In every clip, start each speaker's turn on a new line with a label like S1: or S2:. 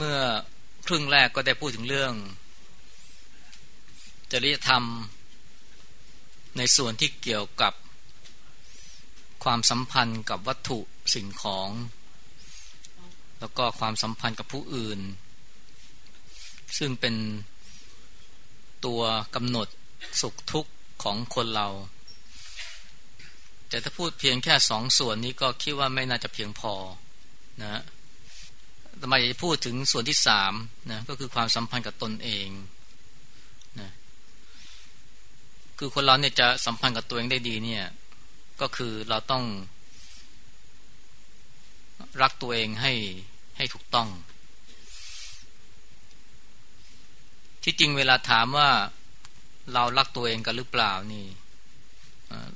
S1: เมื่อครึ่งแรกก็ได้พูดถึงเรื่อง จริยธรรม ในส่วนที่เกี่ยวกับความสัมพันธ์กับวัตถุสิ่งของ แล้วก็ความสัมพันธ์กับผู้อื่น ซึ่งเป็นตัวกำหนดสุขทุกข์ของคนเรา แต่ถ้าพูดเพียงแค่สองส่วนนี้ก็คิดว่าไม่น่าจะเพียงพอนะ ทำไมจะพูดถึงส่วนที่สามนะก็คือความสัมพันธ์กับตนเองนะคือคนเราเนี่ยจะสัมพันธ์กับตัวเองได้ดีเนี่ย ก็คือเราต้อง รักตัวเองให้ให้ถูกต้อง ที่จริงเวลาถามว่าเรารักตัวเองกันหรือเปล่านี่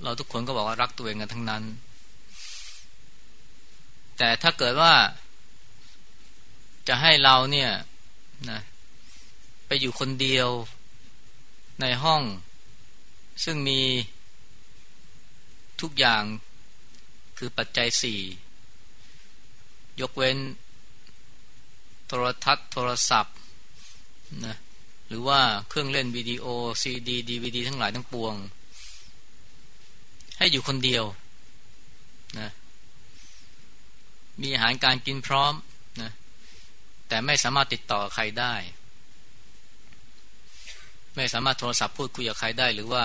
S1: เราทุกคนก็บอกว่ารักตัวเองกันทั้งนั้น แต่ถ้าเกิดว่า จะให้เราเนี่ยนะไปอยู่คนเดียวในห้อง ซึ่งมีทุกอย่างคือปัจจัยสี่ยกเว้น โทรทัศน์โทรศัพท์นะหรือว่าเครื่องเล่นวิดีโอซีดีดีวีดีทั้งหลายทั้งปวง ให้อยู่คนเดียวนะมีอาหารการกินพร้อม แต่ไม่สามารถติดต่อใครได้ ไม่สามารถโทรศัพท์พูดคุยกับใครได้ หรือว่า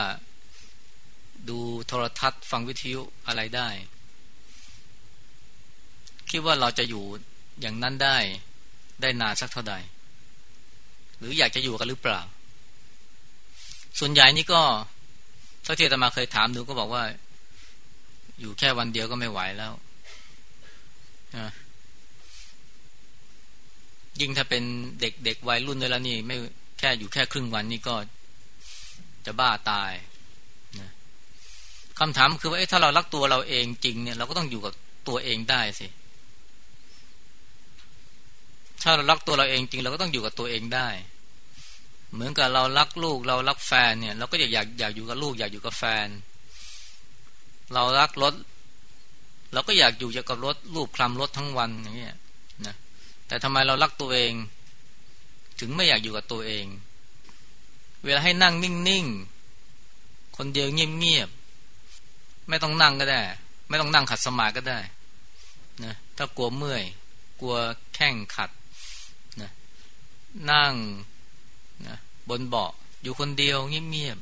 S1: ดูโทรทัศน์ฟังวิทยุอะไรได้ คิดว่าเราจะอยู่อย่างนั้นได้ได้นานสักเท่าใด หรืออยากจะอยู่กันหรือเปล่า ส่วนใหญ่นี่ก็ถ้าที่ตมาเคยถามดูก็บอกว่า อยู่แค่วันเดียวก็ไม่ไหวแล้วนะ ยิ่งถ้าเป็นเด็กเด็กวัยรุ่นด้วยแล้วนี่ ไม่แค่อยู่แค่ครึ่งวันนี่ก็จะบ้าตายนะคำถามคือว่าถ้าเรารักตัวเราเองจริงเนี่ย เราก็ต้องอยู่กับตัวเองได้สิถ้าเรารักตัวเราเองจริง เราก็ต้องอยู่กับตัวเองได้ เหมือนกับเรารักลูก เรารักแฟนเนี่ย เราก็อยากอยากอยากอยู่กับลูก อยากอยู่กับแฟน เรารักรถเราก็อยากอยู่กับรถรูปคลำรถทั้งวันอย่างเงี้ย แต่ทำไมเรารักตัวเอง ถึงไม่อยากอยู่กับตัวเอง เวลาให้นั่งนิ่งๆ คนเดียวเงียบๆ ไม่ต้องนั่งก็ได้ ไม่ต้องนั่งขัดสมาธิก็ได้นะถ้ากลัวเมื่อย กลัวแข้งขัดนะนั่งนะบนเบาะอยู่คนเดียวเงียบ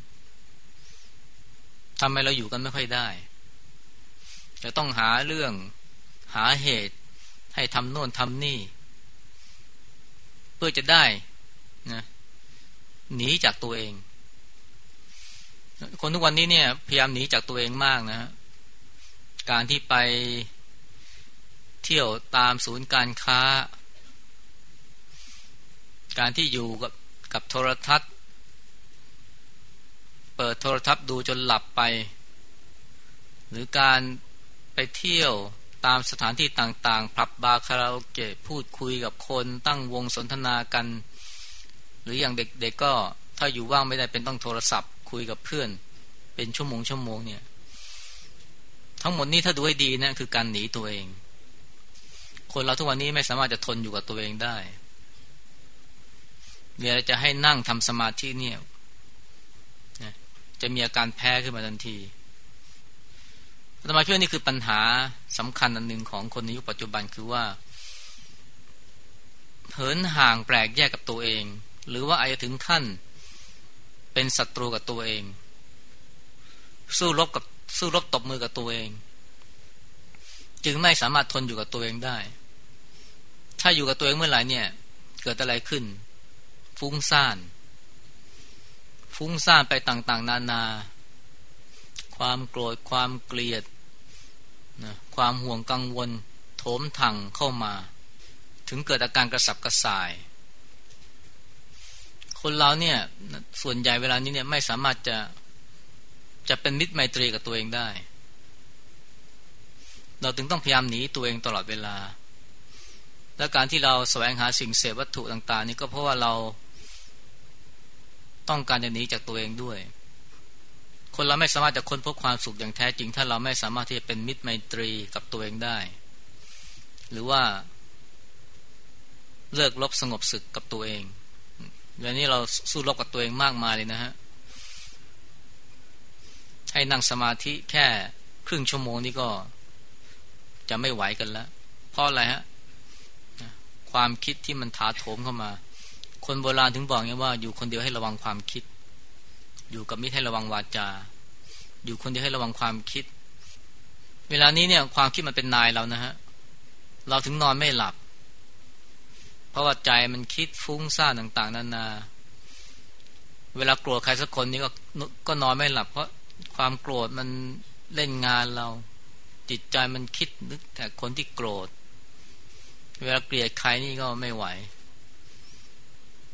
S1: ๆทำไมเราอยู่กันไม่ค่อยได้จะต้องหาเรื่องหาเหตุให้ทำโน่นทำนี่ เพื่อจะได้นะหนีจากตัวเอง คนทุกวันนี้เนี่ยพยายามหนีจากตัวเองมากนะฮะการที่ไปเที่ยวตามศูนย์การค้า การที่อยู่กับกับโทรทัศน์ เปิดโทรทัศน์ดูจนหลับไป หรือการไปเที่ยว ตามสถานที่ต่างๆผับบาร์คาราโอเกะพูดคุยกับคนตั้งวงสนทนากัน หรืออย่างเด็กๆก็ถ้าอยู่ว่างไม่ได้เป็นต้องโทรศัพท์ คุยกับเพื่อน เป็นชั่วโมงชั่วโมงเนี่ย ทั้งหมดนี้ถ้าดูให้ดีนะคือการหนีตัวเอง คนเราทุกวันนี้ไม่สามารถจะทนอยู่กับตัวเองได้เวลาจะให้นั่งทำสมาธิเนี่ยจะมีอาการแพ้ขึ้นมาทันที ธรรมาเชื่อนี่คือปัญหาสำคัญอันหนึ่งของคนในยุคปัจจุบันคือว่าเหินห่างแปลกแยกกับตัวเอง หรือว่าอาจจะถึงขั้น เป็นศัตรูกับตัวเอง สู้รบกับสู้รบตบมือกับตัวเอง จึงไม่สามารถทนอยู่กับตัวเองได้ ถ้าอยู่กับตัวเองเมื่อไหร่เนี่ย เกิดอะไรขึ้น ฟุ้งซ่าน ฟุ้งซ่านไปต่าง ๆ นานา ความโกรธความเกลียด นะความห่วงกังวลโถมถังเข้ามา ถึงเกิดอาการกระสับกระส่าย คนเราเนี่ยส่วนใหญ่เวลานี้เนี่ยไม่สามารถจะจะเป็นมิตรไมตรีกับตัวเองได้ เราถึงต้องพยายามหนีตัวเองตลอดเวลา และการที่เราแสวงหาสิ่งเสพวัตถุต่าง ๆ นี่ก็เพราะว่าเราต้องการจะหนีจากตัวเองด้วย คนเราไม่สามารถจะค้นพบความสุขอย่างแท้จริง ถ้าเราไม่สามารถที่จะเป็นมิตรไมตรีกับตัวเองได้ หรือว่า เลิกลบสงบศึกกับตัวเองเดี๋ยวนี้เราสู้รบกับตัวเองมากมายเลยนะฮะให้นั่งสมาธิแค่ครึ่งชั่วโมงนี่ก็จะไม่ไหวกันแล้ว เพราะอะไรฮะความคิดที่มันถาโถมเข้ามา คนโบราณถึงบอกไงว่าอยู่คนเดียวให้ระวังความคิด อยู่กับมิตรให้ระวังวาจา อยู่คนเดียวให้ระวังความคิด เวลานี้เนี่ยความคิดมันเป็นนายเรานะฮะ เราถึงนอนไม่หลับ เพราะว่าใจมันคิดฟุ้งซ่านต่าง ๆนานา เวลาโกรธใครสักคนนี่ก็ก็นอนไม่หลับ เพราะความโกรธมันเล่นงานเรา จิตใจมันคิดนึกแต่คนที่โกรธ เวลาเกลียดใครนี่ก็ไม่ไหว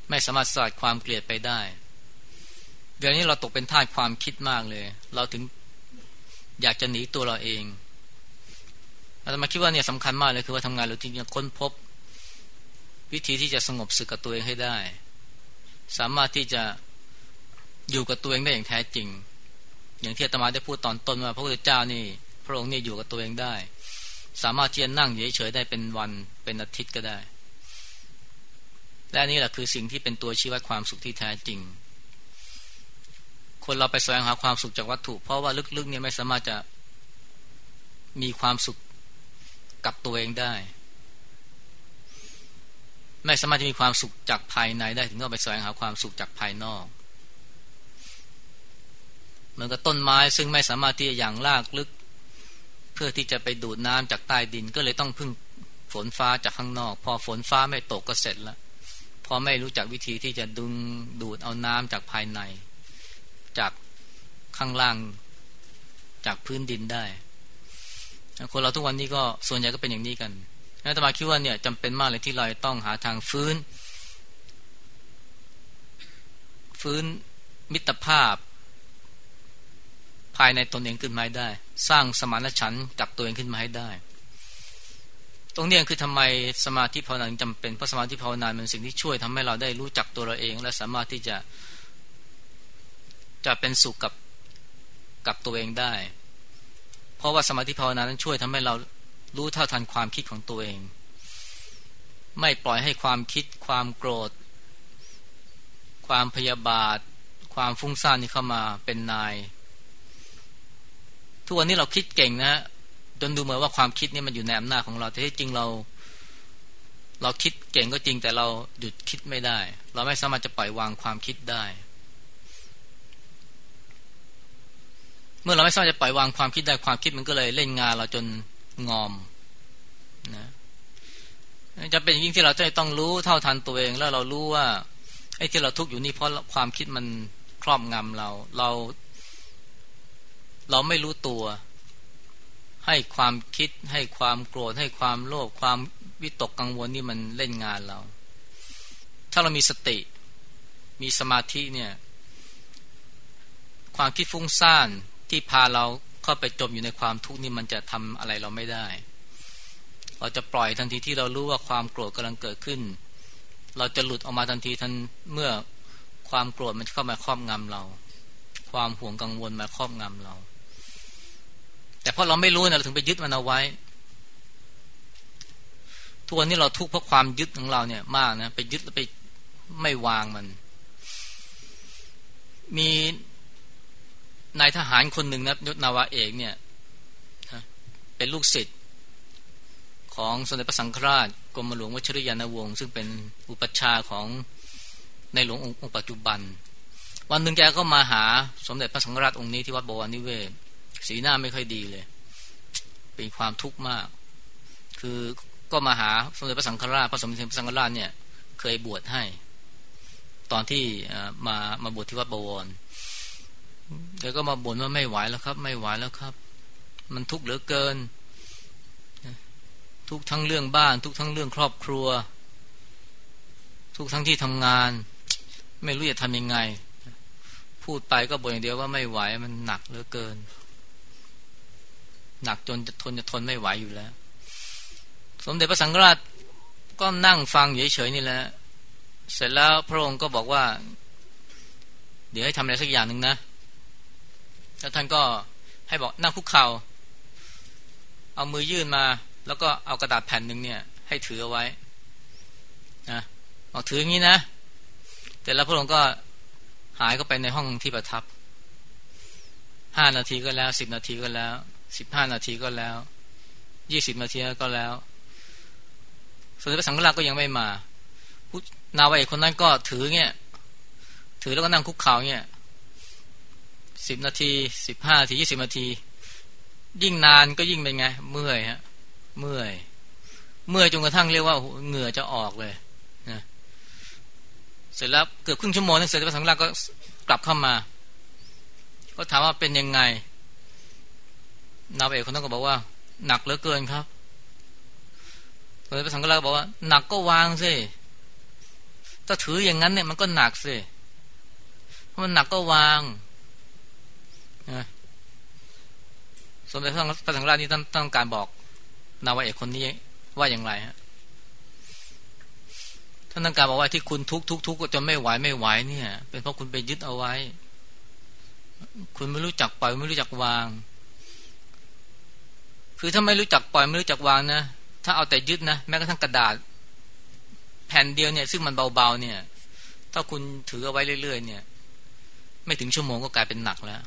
S1: ไม่สามารถสลัดความเกลียดไปได้ เดี๋ยวนี้เราตกเป็นทาสความคิดมากเลย เราถึงอยากจะหนีตัวเราเองอาตมาคิดว่าเนี่ยสำคัญมากเลยคือว่าทำงานเราจริงๆค้นพบ วิธีที่จะสงบสึกกับตัวเองให้ได้ สามารถที่จะอยู่กับตัวเองได้อย่างแท้จริง อย่างที่อาตมาได้พูดตอนต้นว่าพระพุทธเจ้านี่ พระองค์นี่อยู่กับตัวเองได้ สามารถที่จะนั่งเฉยๆได้เป็นวันเป็นอาทิตย์ก็ได้ และนี่แหละคือสิ่งที่เป็นตัวชี้วัดความสุขที่แท้จริง คนเราไปแสวงหาความสุขจากวัตถุ เพราะว่าลึกๆเนี่ยไม่สามารถจะมีความสุขกับตัวเองได้ ไม่สามารถจะมีความสุขจากภายในได้ถึงต้องไปแสวงหาความสุขจากภายนอกเหมือนกับต้นไม้ซึ่งไม่สามารถที่จะอย่างลากลึก เพื่อที่จะไปดูดน้ำจากใต้ดินก็เลยต้องพึ่งฝนฟ้าจากข้างนอก พอฝนฟ้าไม่ตกก็เสร็จแล้วพอไม่รู้จักวิธีที่จะดึงดูดเอาน้ำจากภายใน จากข้างล่างจากพื้นดินได้คนเราทุกวันนี้ก็ส่วนใหญ่ก็เป็นอย่างนี้กันนัตมาคิดว่าเนี่ยจำเป็นมากเลยที่เราต้องหาทางฟื้น ฟื้นมิตรภาพ ภายในตนเองขึ้นมาได้ สร้างสมานฉันท์กับตัวเองขึ้นมาให้ได้ ตรงนี้คือทำไมสมาธิภาวนาจำเป็นเพราะสมาธิภาวนาเป็นสิ่งที่ช่วยทำให้เราได้รู้จักตัวเราเอง และสามารถที่จะ จะเป็นสุขกับกับตัวเองได้ เพราะว่าสมาธิภาวนานั้นช่วยทำให้เรารู้เท่าทันความคิดของตัวเอง ไม่ปล่อยให้ความคิด ความโกรธ ความพยาบาท ความฟุ้งซ่านนี้เข้ามาเป็นนาย ทุกวันนี้เราคิดเก่งนะจนดูเหมือนว่าความคิดนี่มันอยู่ในอำนาจของเราแต่ที่จริงเรา เราคิดเก่งก็จริงแต่เราหยุดคิดไม่ได้ เราไม่สามารถจะปล่อยวางความคิดได้ เมื่อเราไม่สามารถจะปล่อยวางความคิดได้ความคิดมันก็เลยเล่นงานเราจนงอมนะจะเป็นยิ่งที่เราจะต้องรู้เท่าทันตัวเอง แล้วเรารู้ว่าไอ้ที่เราทุกข์อยู่นี่เพราะความคิดมันครอบงำเรา เรา เราไม่รู้ตัว ให้ความคิด ให้ความโกรธ ให้ความโลภความวิตกกังวลนี่มันเล่นงานเรา ถ้าเรามีสติ มีสมาธิเนี่ย ความคิดฟุ้งซ่าน ที่พาเราเข้าไปจมอยู่ในความทุกข์นี่มันจะทำอะไรเราไม่ได้ เราจะปล่อยทันทีที่เรารู้ว่าความโกรธกำลังเกิดขึ้น เราจะหลุดออกมาทันทีทันเมื่อความโกรธมันเข้ามาครอบงำเรา ความห่วงกังวลมาครอบงำเรา แต่พอเราไม่รู้นะเราถึงไปยึดมันเอาไว้ทุกวันนี้เราทุกข์เพราะความยึดของเราเนี่ยมากนะไปยึดแล้วไปไม่วางมัน มี นายทหารคนหนึ่งนะยศนาวาเอกเนี่ยเป็นลูกศิษย์ของสมเด็จพระสังฆราชกรมหลวงวชิรยานวงศ์ซึ่งเป็นอุปัชฌาย์ของในหลวงองค์ปัจจุบัน วันหนึ่งแกก็มาหาสมเด็จพระสังฆราชองค์นี้ที่วัดบวรนิเวศ สีหน้าไม่ค่อยดีเลย เป็นความทุกข์มาก คือก็มาหาสมเด็จพระสังฆราชพระสมเด็จพระสังฆราชเนี่ยเคยบวชให้ ตอนที่มามาบวชที่วัดบวร แกก็มาบ่นว่าไม่ไหวแล้วครับ ไม่ไหวแล้วครับ มันทุกข์เหลือเกิน ทุกทั้งเรื่องบ้าน ทุกทั้งเรื่องครอบครัว ทุกทั้งที่ทำงาน ไม่รู้จะทำยังไง พูดไปก็บ่นอย่างเดียวว่าไม่ไหวมันหนักเหลือเกิน หนักจนจะทนจะทนไม่ไหวอยู่แล้ว สมเด็จพระสังฆราชก็นั่งฟังเฉยๆนี่แหละ เสร็จแล้วพระองค์ก็บอกว่า เดี๋ยวให้ทำอะไรสักอย่างหนึ่งนะ แล้วท่านก็ให้บอกนั่งคุกเขา่าเอามือยื่นมา แล้วก็เอากระดาษแผ่นหนึ่งเนี่ย ให้ถือเอาไว้นะบอกถืออย่างนี้นะแต่แล้วพระองค์ก็หายเข้าไปในห้องที่ประทับห้านาทีก็แล้วสิบนาทีก็แล้วสิบห้านาทีก็แล้วยี่สิบนาทีก็แล้วสมเด็จพระสังฆราชก็ยังไม่มานาวิเอกคนนั้นก็ถือเงี้ยถือแล้วก็นั่งคุกเข่าเงี้ย สิบนาทีสิบห้านาทียี่สิบนาที ยิ่งนานก็ยิ่งเป็นไง เมื่อยฮะ เมื่อย เมื่อยจนกระทั่งเรียกว่าเหงื่อจะออกเลยนะเสร็จแล้วเกือบครึ่งชั่วโมงนึงเสร็จพระสังฆราชก็กลับเข้ามา ก็ถามว่าเป็นยังไงนาเอกคนนั้นก็บอกว่า หนักเหลือเกินครับเด็จพระสังฆราชบอกว่าหนักก็วางสิถ้าถืออย่างนั้นเนี่ยมันก็หนักสิเพราะมันหนักก็วาง สมเด็จพระสังฆราชนี่ต้องต้องการบอกนาวเอกคนนี้ว่าอย่างไรฮะท่านต้องการบอกว่าที่คุณทุกทุกทุกจนไม่ไหวไม่ไหวเนี่ย เป็นเพราะคุณไปยึดเอาไว้ คุณไม่รู้จักปล่อยไม่รู้จักวาง คือถ้าไม่รู้จักปล่อยไม่รู้จักวางนะถ้าเอาแต่ยึดนะแม้กระทั่งกระดาษ แผ่นเดียวเนี่ย ซึ่งมันเบาๆเนี่ย ถ้าคุณถือเอาไว้เรื่อยๆเนี่ย ไม่ถึงชั่วโมงก็กลายเป็นหนักแล้ว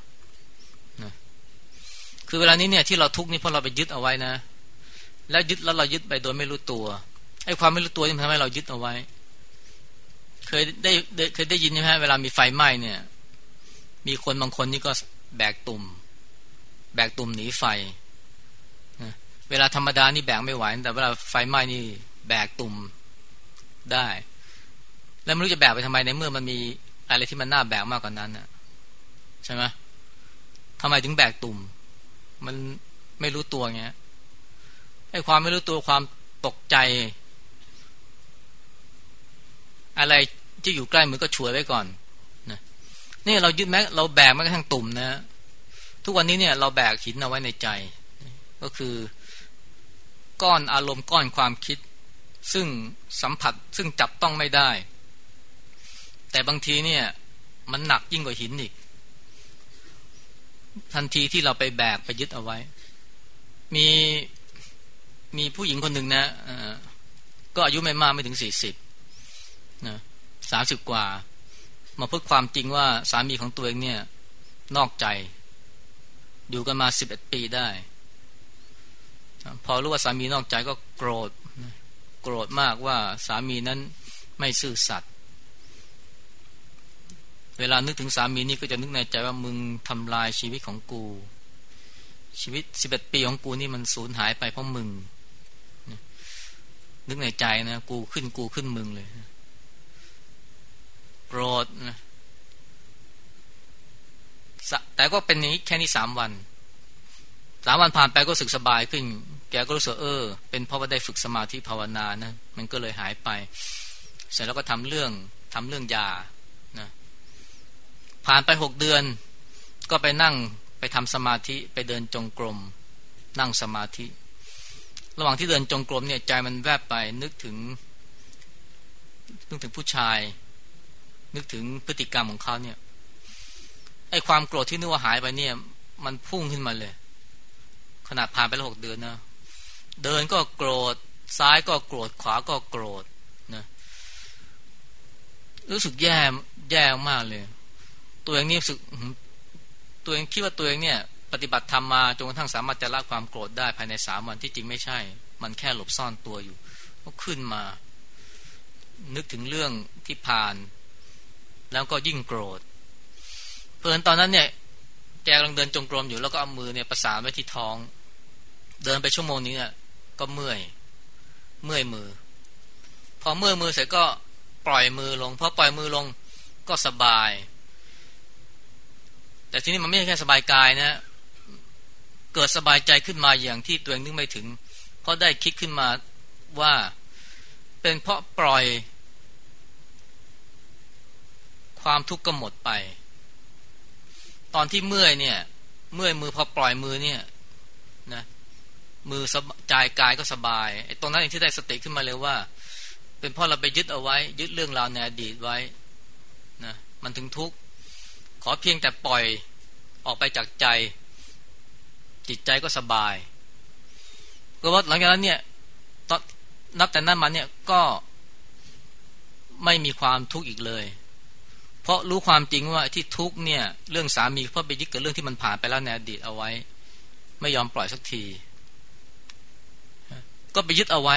S1: คือเวลานี้เนี่ยที่เราทุกข์นี่เพราะเราไปยึดเอาไว้นะ แล้วยึดแล้วเรายึดไปโดยไม่รู้ตัวไอ้ความไม่รู้ตัวที่ทำให้เรายึดเอาไว้ เคยได้เคยได้ยินไหมเวลามีไฟไหม้เนี่ย มีคนบางคนนี่ก็แบกตุ่ม แบกตุ่มหนีไฟเวลาธรรมดานี่แบกไม่ไหวแต่เวลาไฟไหม้นี่แบกตุ่มได้ แล้วไม่รู้จะแบกไปทำไมในเมื่อมันมีอะไรที่มันน่าแบกมากกว่านั้นน่ะ ใช่ไหมทำไมถึงแบกตุ่ม มันไม่รู้ตัวเงี้ยไอ้ความไม่รู้ตัวความตกใจ อะไรที่อยู่ใกล้มือก็ช่วยไว้ก่อนนะนี่เรายึดแม้เราแบกแม้กระทั่งตุ่มนะ ทุกวันนี้เนี่ยเราแบกหินเอาไว้ในใจ ก็คือก้อนอารมณ์ก้อนความคิด ซึ่งสัมผัสซึ่งจับต้องไม่ได้ แต่บางทีเนี่ย มันหนักยิ่งกว่าหินอีก ทันทีที่เราไปแบกไปยึดเอาไว้ มีมีผู้หญิงคนหนึ่งนะก็อายุไม่มากไม่ถึงสี่สิบนะสามสิบกว่า มาพูดความจริงว่าสามีของตัวเองเนี่ย นอกใจ อยู่กันมาสิบเอ็ดปีได้ พอรู้ว่าสามีนอกใจก็โกรธโกรธมากว่าสามีนั้นไม่ซื่อสัตย์ เวลานึกถึงสามีนี่ก็จะนึกในใจว่ามึงทำลายชีวิตของกู ชีวิตสิบเอ็ดปีของกูนี่มันสูญหายไปเพราะมึง นึกในใจนะ กูขึ้นกูขึ้นมึงเลยโกรธนะแต่ก็เป็นนี้แค่นี้สามวันสามวันผ่านไปก็สึกสบายขึ้น แกก็รู้สึกเออ เป็นเพราะว่าได้ฝึกสมาธิภาวนานะ มันก็เลยหายไป เสร็จแล้วก็ทำเรื่องทำเรื่องยา ผ่านไปหกเดือน ก็ไปนั่งไปทำสมาธิไปเดินจงกรม นั่งสมาธิ ระหว่างที่เดินจงกรมเนี่ยใจมันแวบไปนึกถึง นึกถึงผู้ชาย นึกถึงพฤติกรรมของเขาเนี่ยไอ้ความโกรธที่นึกว่าหายไปเนี่ย มันพุ่งขึ้นมาเลย ขนาดผ่านไปแล้วหกเดือนนะเดินก็โกรธซ้ายก็โกรธขวาก็โกรธนะรู้สึกแย่แย่มากเลย ตัวเองนี่รู้สึกตัวเองคิดว่าตัวเองเนี่ย ปฏิบัติธรรมมาจนกระทั่งสามารถจะละความโกรธได้ภายในสามวันที่จริงไม่ใช่ มันแค่หลบซ่อนตัวอยู่ก็ขึ้นมา นึกถึงเรื่องที่ผ่าน แล้วก็ยิ่งโกรธ เพลินตอนนั้นเนี่ย แกกำลังเดินจงกรมอยู่แล้วก็เอามือเนี่ยประสานไว้ที่ท้อง เดินไปชั่วโมงนี้ก็เมื่อย เมื่อยมือ พอเมื่อยมือเสร็จก็ปล่อยมือลงพอปล่อยมือลงก็สบาย แต่ทีนี้มันไม่ใช่แค่สบายกายนะ เกิดสบายใจขึ้นมาอย่างที่ตัวเองนึกไม่ถึง เพราะได้คิดขึ้นมาว่าเป็นเพราะปล่อย ความทุกข์ก็หมดไป ตอนที่เมื่อยเนี่ย เมื่อยมือพอปล่อยมือเนี่ยนะมือสบายกายก็สบายไอ้ตรงนั้นเองที่ได้สติขึ้นมาเลยว่า เป็นเพราะเราไปยึดเอาไว้ ยึดเรื่องราวในอดีตไว้นะมันถึงทุกข์ ขอเพียงแต่ปล่อยออกไปจากใจ จิตใจก็สบายก็ว่าหลังจากนั้นเนี่ยตอนนับแต่นั้นมาเนี่ยก็ไม่มีความทุกข์อีกเลย เพราะรู้ความจริงว่าที่ทุกข์เนี่ยเรื่องสามีเพราะไปยึดกับเรื่องที่มันผ่านไปแล้วในอดีตเอาไว้ ไม่ยอมปล่อยสักที ก็ไปยึดเอาไว้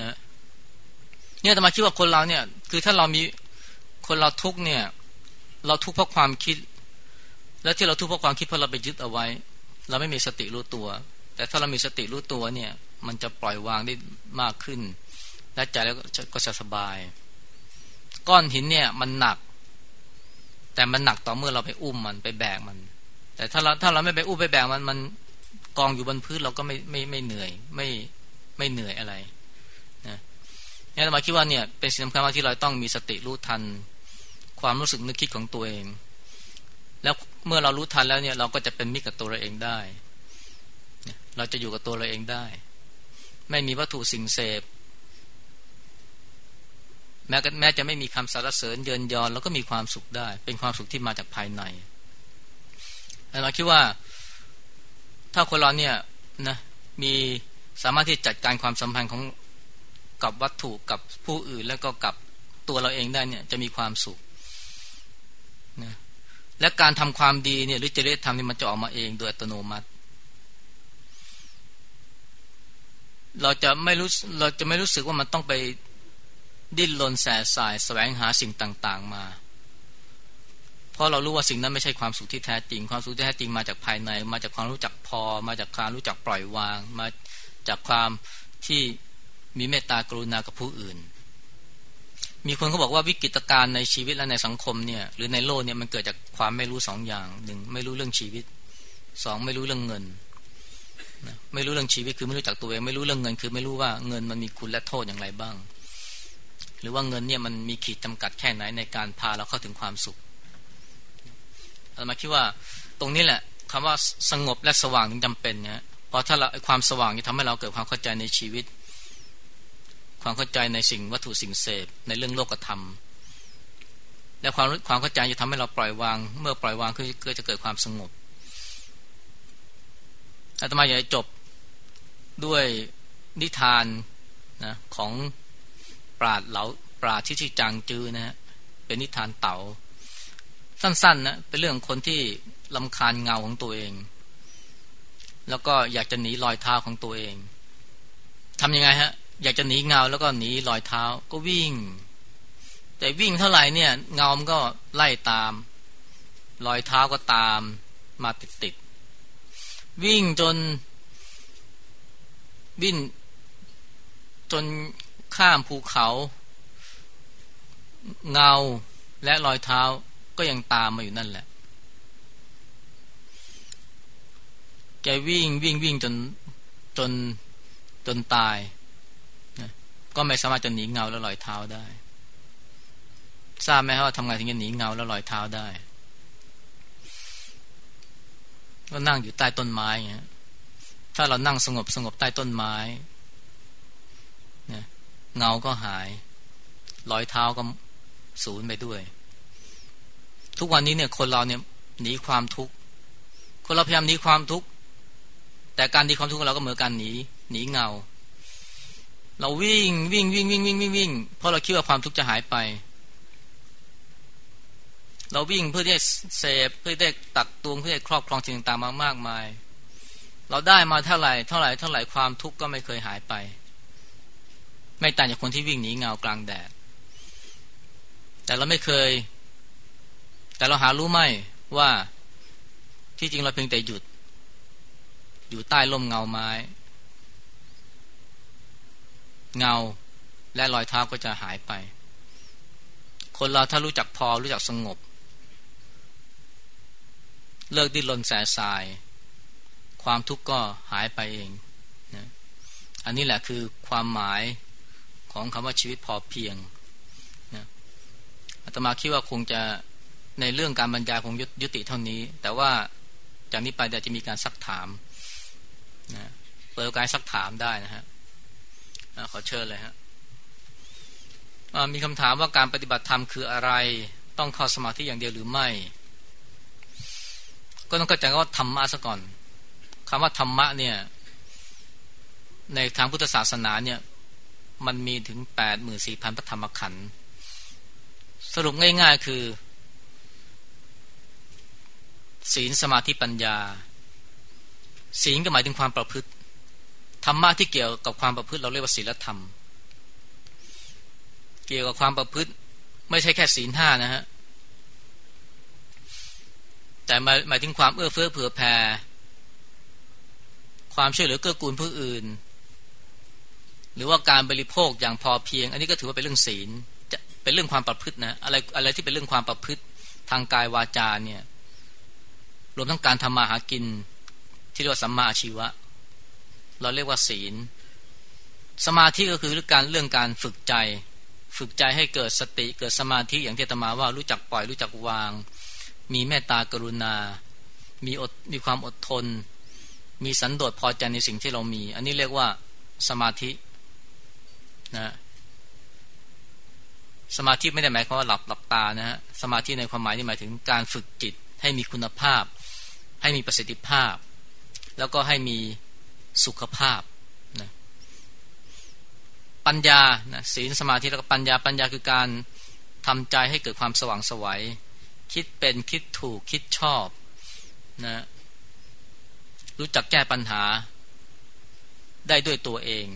S1: นะเนี่ยแต่มาคิดว่าคนเราเนี่ย คือถ้าเรามีคนเราทุกข์เนี่ย เราทุกข์เพราะความคิด แล้วที่เราทุกข์เพราะความคิดเพราะเราไปยึดเอาไว้ เราไม่มีสติรู้ตัว แต่ถ้าเรามีสติรู้ตัวเนี่ย มันจะปล่อยวางได้มากขึ้น และใจแล้วก็จะสบาย ก้อนหินเนี่ยมันหนัก แต่มันหนักต่อเมื่อเราไปอุ้มมันไปแบกมัน แต่ถ้าเราถ้าเราไม่ไปอุ้มไปแบกมันมันกองอยู่บนพื้นเราก็ไม่ไม่ไม่เหนื่อย ไม่ไม่เหนื่อยอะไรนี่ยมาคิดว่าเนี่ยเป็นสิ่งสำคัญมากที่เราต้องมีสติรู้ทัน ความรู้สึกนึกคิดของตัวเอง แล้วเมื่อเรารู้ทันแล้วเนี่ยเราก็จะเป็นมิตรกับตัวเราเองได้ เราจะอยู่กับตัวเราเองได้ ไม่มีวัตถุสิ่งเสพแม้แม้จะไม่มีคำสรรเสริญเยินยอนเราก็มีความสุขได้ เป็นความสุขที่มาจากภายในเราคิดว่า ถ้าคนเราเนี่ยนะมีสามารถที่จัดการความสัมพันธ์ของกับวัตถุกับผู้อื่นแล้วก็กับตัวเราเองได้เนี่ยจะมีความสุข และการทำความดีเนี่ยหรือจริยธรรมนี่มันจะออกมาเองโดยอัตโนมัติ เราจะไม่รู้เราจะไม่รู้สึกว่ามันต้องไปดิ้นรนแสสายแสวงหาสิ่งต่าง ๆมา เพราะเรารู้ว่าสิ่งนั้นไม่ใช่ความสุขที่แท้จริง ความสุขที่แท้จริงมาจากภายใน มาจากความรู้จักพอ มาจากความรู้จักปล่อยวาง มาจากความที่มีเมตตากรุณากับผู้อื่น มีคนเขาบอกว่าวิกฤตการณ์ในชีวิตและในสังคมเนี่ย หรือในโลกเนี่ยมันเกิดจากความไม่รู้สองอย่างหนึ่งไม่รู้เรื่องชีวิตสองไม่รู้เรื่องเงินนะไม่รู้เรื่องชีวิตคือไม่รู้จักตัวเอง ไม่รู้เรื่องเงิน คือไม่รู้ว่าเงินมันมีคุณและโทษอย่างไรบ้าง หรือว่าเงินเนี่ยมันมีขีดจำกัดแค่ไหนในการพาเราเข้าถึงความสุขเรามาคิดว่าตรงนี้แหละคำว่าสงบและสว่างถึงจำเป็นเนี่ยเพราะถ้าเราความสว่างจะทำให้เราเกิดความเข้าใจในชีวิต ความเข้าใจในสิ่งวัตถุสิ่งเสพในเรื่องโลกธรรม และความความเข้าใจจะทำให้เราปล่อยวาง เมื่อปล่อยวางก็จะเกิดความสงบอาตมาอยากจะจบด้วยนิทานนะของปราดเหลาปราดที่ชื่อจางจือนะฮะเป็นนิทานเต่าสั้นๆนะเป็นเรื่องคนที่ลำคาญเงาของตัวเอง แล้วก็อยากจะหนีรอยเท้าของตัวเองทำยังไงฮะ อยากจะหนีเงาแล้วก็หนีรอยเท้าก็วิ่ง แต่วิ่งเท่าไหร่เนี่ย เงามันก็ไล่ตามรอยเท้าก็ตามมาติดติดวิ่งจน วิ่ง จนข้ามภูเขา เงาและรอยเท้าก็ยังตามมาอยู่นั่นแหละ แกวิ่งวิ่งวิ่งจนจนจนตาย ก็ไม่สามารถจะหนีเงาแล้วลอยเท้าได้ ทราบไหมครับว่าทำไงถึงจะหนีเงาแล้วลอยเท้าได้ ก็นั่งอยู่ใต้ต้นไม้เงี้ยถ้าเรานั่งสงบสงบใต้ต้นไม้เนี่ยเงาก็หาย รอยเท้าก็สูญไปด้วย ทุกวันนี้เนี่ยคนเราเนี่ยหนีความทุกข์คนเราพยายามหนีความทุกข์แต่การหนีความทุกข์เราก็เหมือนการหนีหนีเงา เราวิ่งวิ่งวิ่งวิ่งวิ่งวิ่งวิ่งเพราะเราคิดว่าความทุกข์จะหายไป เราวิ่งเพื่อที่เสพเพื่อได้ตักตวงเพื่อได้ครอบครองสิ่งต่างๆมามากมาย เราได้มาเท่าไหร่เท่าไหร่เท่าไหร่ความทุกข์ก็ไม่เคยหายไป ไม่ต่างจากคนที่วิ่งหนีเงากลางแดด แต่เราไม่เคย แต่เราหารู้ไหมว่าที่จริงเราเพียงแต่หยุด อยู่ใต้ร่มเงาไม้ เงาและรอยเท้าก็จะหายไป คนเราถ้ารู้จักพอรู้จักสงบ เลิกดิ้นรนแสสาย ความทุกข์ก็หายไปเองนะอันนี้แหละคือความหมายของคำว่าชีวิตพอเพียงนะอาตมาคิดว่าคงจะในเรื่องการบรรยายคงยุติเท่านี้ แต่ว่าจากนี้ไปเดี๋ยวจะมีการซักถามนะเปิดการซักถามได้นะฮะ ขอเชิญเลยฮะมีคำถามว่าการปฏิบัติธรรมคืออะไร ต้องเข้าสมาธิอย่างเดียวหรือไม่ ก็ต้องเข้าใจว่าธรรมะซะก่อนคำว่าธรรมะเนี่ยในทางพุทธศาสนาเนี่ยมันมีถึงแปดหมื่นสี่พันพระธรรมขันธ์สรุปง่ายๆคือ ศีลสมาธิปัญญา ศีลก็หมายถึงความประพฤติ ธรรมะที่เกี่ยวกับความประพฤติเราเรียกว่าศีลธรรม เกี่ยวกับความประพฤติ ไม่ใช่แค่ศีลห้านะฮะแต่หมายถึงความเอื้อเฟื้อเผื่อแผ่ความช่วยเหลือเกื้อกูลผู้อื่น หรือว่าการบริโภคอย่างพอเพียง อันนี้ก็ถือว่าเป็นเรื่องศีลจะเป็นเรื่องความประพฤตินะอะไรอะไรที่เป็นเรื่องความประพฤติทางกายวาจาเนี่ยรวมทั้งการทำมาหากินที่เรียกว่าสัมมาอาชีวะ เราเรียกว่าศีล สมาธิก็คือการเรื่องการฝึกใจ ฝึกใจให้เกิดสติเกิดสมาธิอย่างที่ตมาว่ารู้จักปล่อยรู้จักวาง มีเมตตากรุณา มีอดมีความอดทน มีสันโดษพอใจในสิ่งที่เรามี อันนี้เรียกว่าสมาธินะสมาธิไม่ได้หมายความว่าหลับหลับตานะฮะสมาธิในความหมายนี่หมายถึงการฝึกจิตให้มีคุณภาพ ให้มีประสิทธิภาพ แล้วก็ให้มี สุขภาพนะปัญญานะศีลสมาธิแล้วก็ปัญญาปัญญาคือการทำใจให้เกิดความสว่างสวัย คิดเป็นคิดถูกคิดชอบนะรู้จักแก้ปัญหาได้ด้วยตัวเอง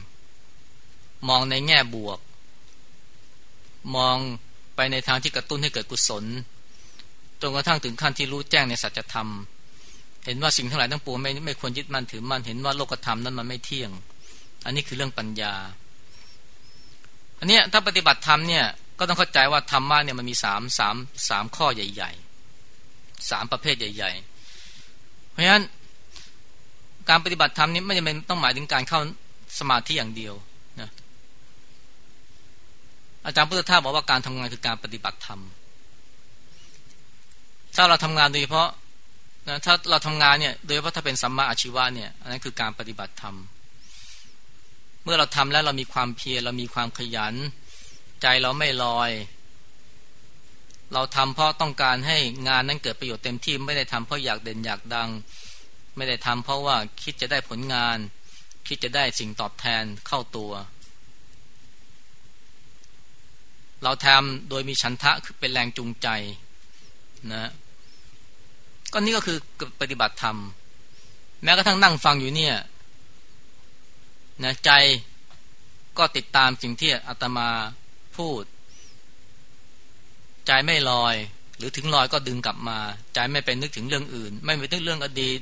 S1: มองในแง่บวก มองไปในทางที่กระตุ้นให้เกิดกุศลจนกระทั่งถึงขั้นที่รู้แจ้งในสัจธรรม เห็นว่าสิ่งทั้งหลายทั้งปวงไม่ไม่ควรยึดมั่นถือมั่นเห็นว่าโลกธรรมนั้นมันไม่เที่ยง อันนี้คือเรื่องปัญญาอันนี้ถ้าปฏิบัติธรรมเนี่ยก็ต้องเข้าใจว่าธรรมะเนี่ยมันมีสามสามสามข้อใหญ่ๆสามประเภทใหญ่ ๆ เพราะฉะนั้นการปฏิบัติธรรมนี้ไม่จำเป็นต้องหมายถึงการเข้าสมาธิอย่างเดียวนะอาจารย์พุทธทาสบอกว่าการทำงานคือการปฏิบัติธรรมถ้าเราทำงานโดยเฉพาะ นะถ้าเราทำงานเนี่ยโดยเฉพาะถ้าเป็นสัมมาอาชีวะเนี่ยอันนั้นคือการปฏิบัติธรรม เมื่อเราทำแล้วเรามีความเพียรเรามีความขยัน ใจเราไม่ลอย เราทำเพราะต้องการให้งานนั้นเกิดประโยชน์เต็มที่ไม่ได้ทำเพราะอยากเด่นอยากดัง ไม่ได้ทำเพราะว่าคิดจะได้ผลงาน คิดจะได้สิ่งตอบแทนเข้าตัว เราทำโดยมีฉันทะคือเป็นแรงจูงใจนะ ก็นี่ก็คือปฏิบัติธรรม แม้กระทั่งนั่งฟังอยู่เนี่ยนะใจก็ติดตามสิ่งที่อาตมาพูด ใจไม่ลอย หรือถึงลอยก็ดึงกลับมา ใจไม่ไปนึกถึงเรื่องอื่น ไม่ไปนึกเรื่องอดีต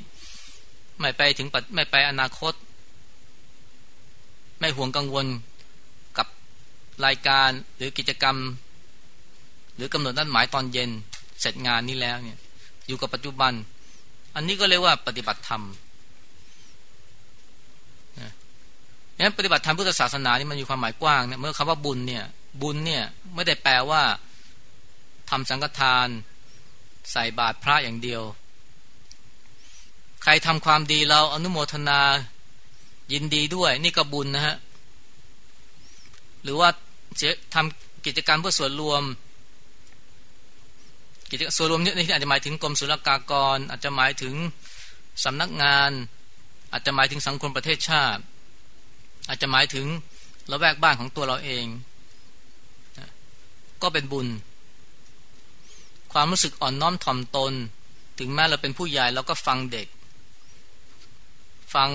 S1: ไม่ไปถึงไม่ไปอนาคต ไม่ห่วงกังวลกับรายการหรือกิจกรรม หรือกำหนดนัดหมายตอนเย็นเสร็จงานนี้แล้วเนี่ย อยู่กับปัจจุบัน อันนี้ก็เรียกว่าปฏิบัติธรรมนั้นปฏิบัติธรรมพุทธศาสนานี่มันมีความหมายกว้างเนี่ยเมื่อคำว่าบุญเนี่ย บุญเนี่ยไม่ได้แปลว่าทำสังฆทาน ใส่บาตรพระอย่างเดียว ใครทำความดีเราอนุโมทนายินดีด้วย นี่ก็บุญนะฮะหรือว่าทำกิจการมเพื่อส่วนรวม กิจส่วนรวมนี่อาจจะหมายถึงกรมศุลกากร อาจจะหมายถึงสำนักงาน อาจจะหมายถึงสังคมประเทศชาติ อาจจะหมายถึงละแวกบ้านของตัวเราเอง ก็เป็นบุญ ความรู้สึกอ่อนน้อมถ่อมตน ถึงแม้เราเป็นผู้ใหญ่เราก็ฟังเด็ก ฟัง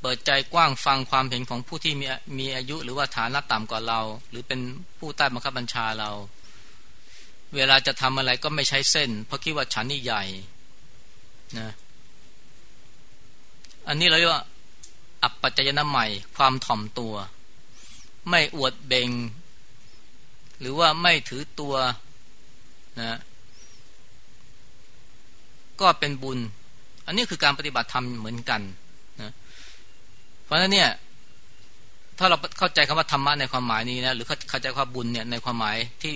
S1: เปิดใจกว้างฟังความเห็นของผู้ที่มีมีอายุหรือว่าฐานะต่ำกว่าเรา หรือเป็นผู้ใต้บังคับบัญชาเรา เวลาจะทำอะไรก็ไม่ใช้เส้น เพราะคิดว่าฉันนี่ใหญ่นะอันนี้เราเรียกว่า อัปปัจจยนใหม่ ความถ่อมตัว ไม่อวดเบง หรือว่าไม่ถือตัวนะก็เป็นบุญ อันนี้คือการปฏิบัติธรรมเหมือนกันนะเพราะฉะนั้นเนี่ย ถ้าเราเข้าใจคำว่าธรรมะในความหมายนี้นะหรือเข้าใจความบุญเนี่ยในความหมายที่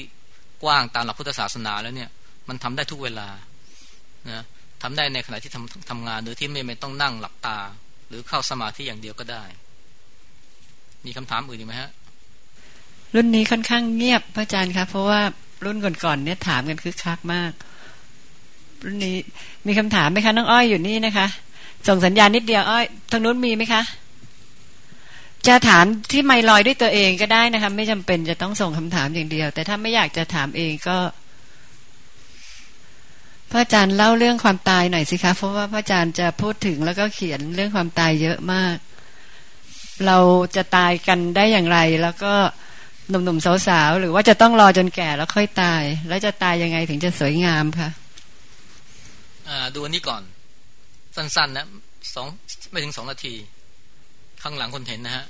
S1: กว้างตามหลักพุทธศาสนาแล้วเนี่ยมันทำได้ทุกเวลานะทำได้ในขณะที่ทำทำงานโดยที่ไม่ไม่ต้องนั่งหลับตา หรือเข้าสมาธิอย่างเดียวก็ได้ มีคำถามอื่นอีกไหมฮะ
S2: รุ่นนี้ค่อนข้างเงียบพระอาจารย์ครับเพราะว่ารุ่นก่อนๆเนี่ยถามกันคึกคักมาก รุ่นนี้มีคำถามไหมคะน้องอ้อยอยู่นี่นะคะ ส่งสัญญาณนิดเดียวอ้อยทางนู้นมีไหมคะ จะถามที่ไม่ลอยด้วยตัวเองก็ได้นะคะ ไม่จำเป็นจะต้องส่งคำถามอย่างเดียว แต่ถ้าไม่อยากจะถามเองก็พระอาจารย์เล่าเรื่องความตายหน่อยสิคะเพราะว่าพระอาจารย์จะพูดถึงแล้วก็เขียนเรื่องความตายเยอะมาก เราจะตายกันได้อย่างไร แล้วก็หนุ่มๆสาวๆหรือว่าจะต้องรอจนแก่แล้วค่อยตาย แล้วจะตายยังไงถึงจะสวยงามคะ
S1: ดูอันนี้ก่อน สั้นๆนะสองไม่ถึงสองนาที ข้างหลังคนเห็นนะฮะ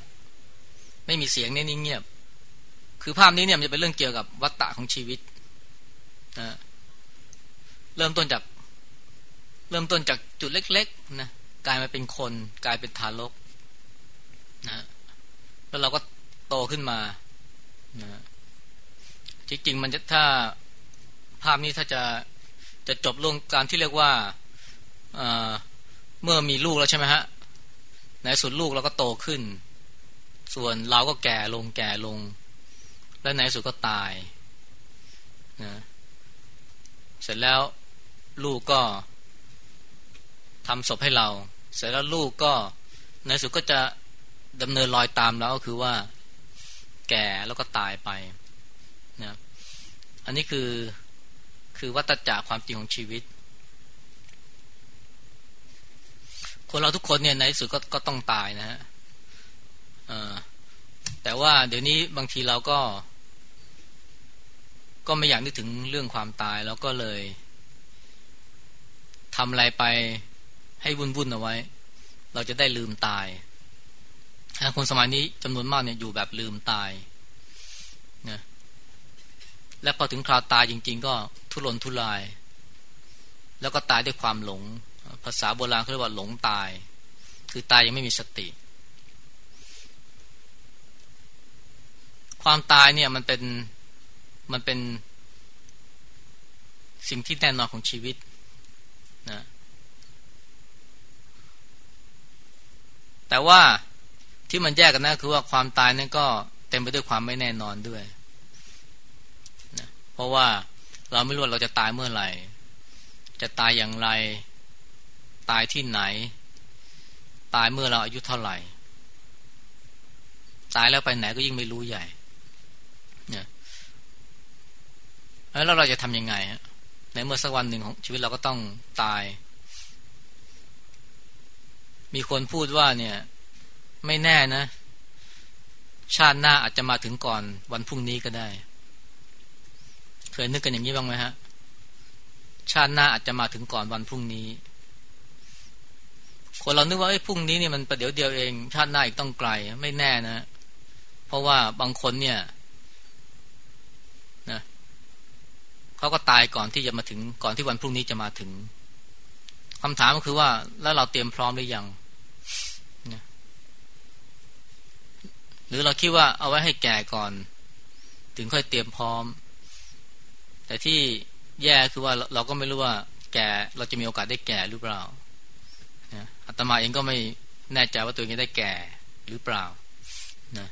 S1: ไม่มีเสียงเนี่ยนิ่งเงียบ คือภาพนี้เนี่ยมันจะเป็นเรื่องเกี่ยวกับวัฏฏะของชีวิตนะเริ่มต้นจาก เริ่มต้นจากจุดเล็กๆนะกลายมาเป็นคน กลายเป็นทารกนะแล้วเราก็โตขึ้นมานะจริงๆมันจะถ้าภาพนี้ถ้าจะจะจบลงการที่เรียกว่าเมื่อมีลูกแล้วใช่ไหมฮะ ในสุดลูกเราก็โตขึ้น ส่วนเราก็แก่ลงแก่ลง และในสุดก็ตายนะเสร็จแล้วลูกก็ทำศพให้เรา เสร็จแล้วลูกก็ในสุดก็จะดำเนินรอยตามแล้วก็คือว่า แก่แล้วก็ตายไปนะอันนี้คือคือวัตจักรความจริงของชีวิต คนเราทุกคนเนี่ยในที่สุดก็ก็ต้องตายนะฮะแต่ว่าเดี๋ยวนี้บางทีเราก็ ก็ไม่อยากนึกถึงเรื่องความตายแล้วก็เลยทำอะไรไปให้วุ่นวุ่นเอาไว้ เราจะได้ลืมตายคนสมัยนี้จำนวนมากเนี่ยอยู่แบบลืมตายนะและพอถึงคราวตายจริง ๆ ก็ทุรนทุราย แล้วก็ตายด้วยความหลงาษาโบราณเขาเรียกว่าหลงตาย คือตายยังไม่มีสติ ความตายเนี่ยมันเป็นมันเป็นสิ่งที่แน่นอนของชีวิตนะแต่ว่าที่มันแยกกันนะคือว่าความตายนั้นก็เต็มไปด้วยความไม่แน่นอนด้วยนะเพราะว่าเราไม่รู้เราจะตายเมื่อไหร่ จะตายอย่างไร ตายที่ไหน ตายเมื่อเราอายุเท่าไหร่ ตายแล้วไปไหนก็ยิ่งไม่รู้ใหญ่เนี่ยแล้วเราจะทำยังไงฮะในเมื่อสักวันหนึ่งของชีวิตเราก็ต้องตาย มีคนพูดว่าเนี่ย ไม่แน่นะ ชาติหน้าอาจจะมาถึงก่อนวันพรุ่งนี้ก็ได้ เคยนึกกันอย่างนี้บ้างไหมฮะ ชาติหน้าอาจจะมาถึงก่อนวันพรุ่งนี้ คนเรานึกว่าไอ้พรุ่งนี้เนี่ยมันประเดี๋ยวเดียวเอง ชาติหน้าอีกต้องไกลไม่แน่นะ เพราะว่าบางคนเนี่ยนะเขาก็ตายก่อนที่จะมาถึง ก่อนที่วันพรุ่งนี้จะมาถึงคำถามก็คือว่า แล้วเราเตรียมพร้อมหรือยังหรือเราคิดว่าเอาไว้ให้แก่ก่อน ถึงค่อยเตรียมพร้อม แต่ที่แย่คือว่าเราก็ไม่รู้ว่า แก่เราจะมีโอกาสได้แก่หรือเปล่า ตมาเองก็ไม่แน่ใจว่าตัวเองได้แก่หรือเปล่านะ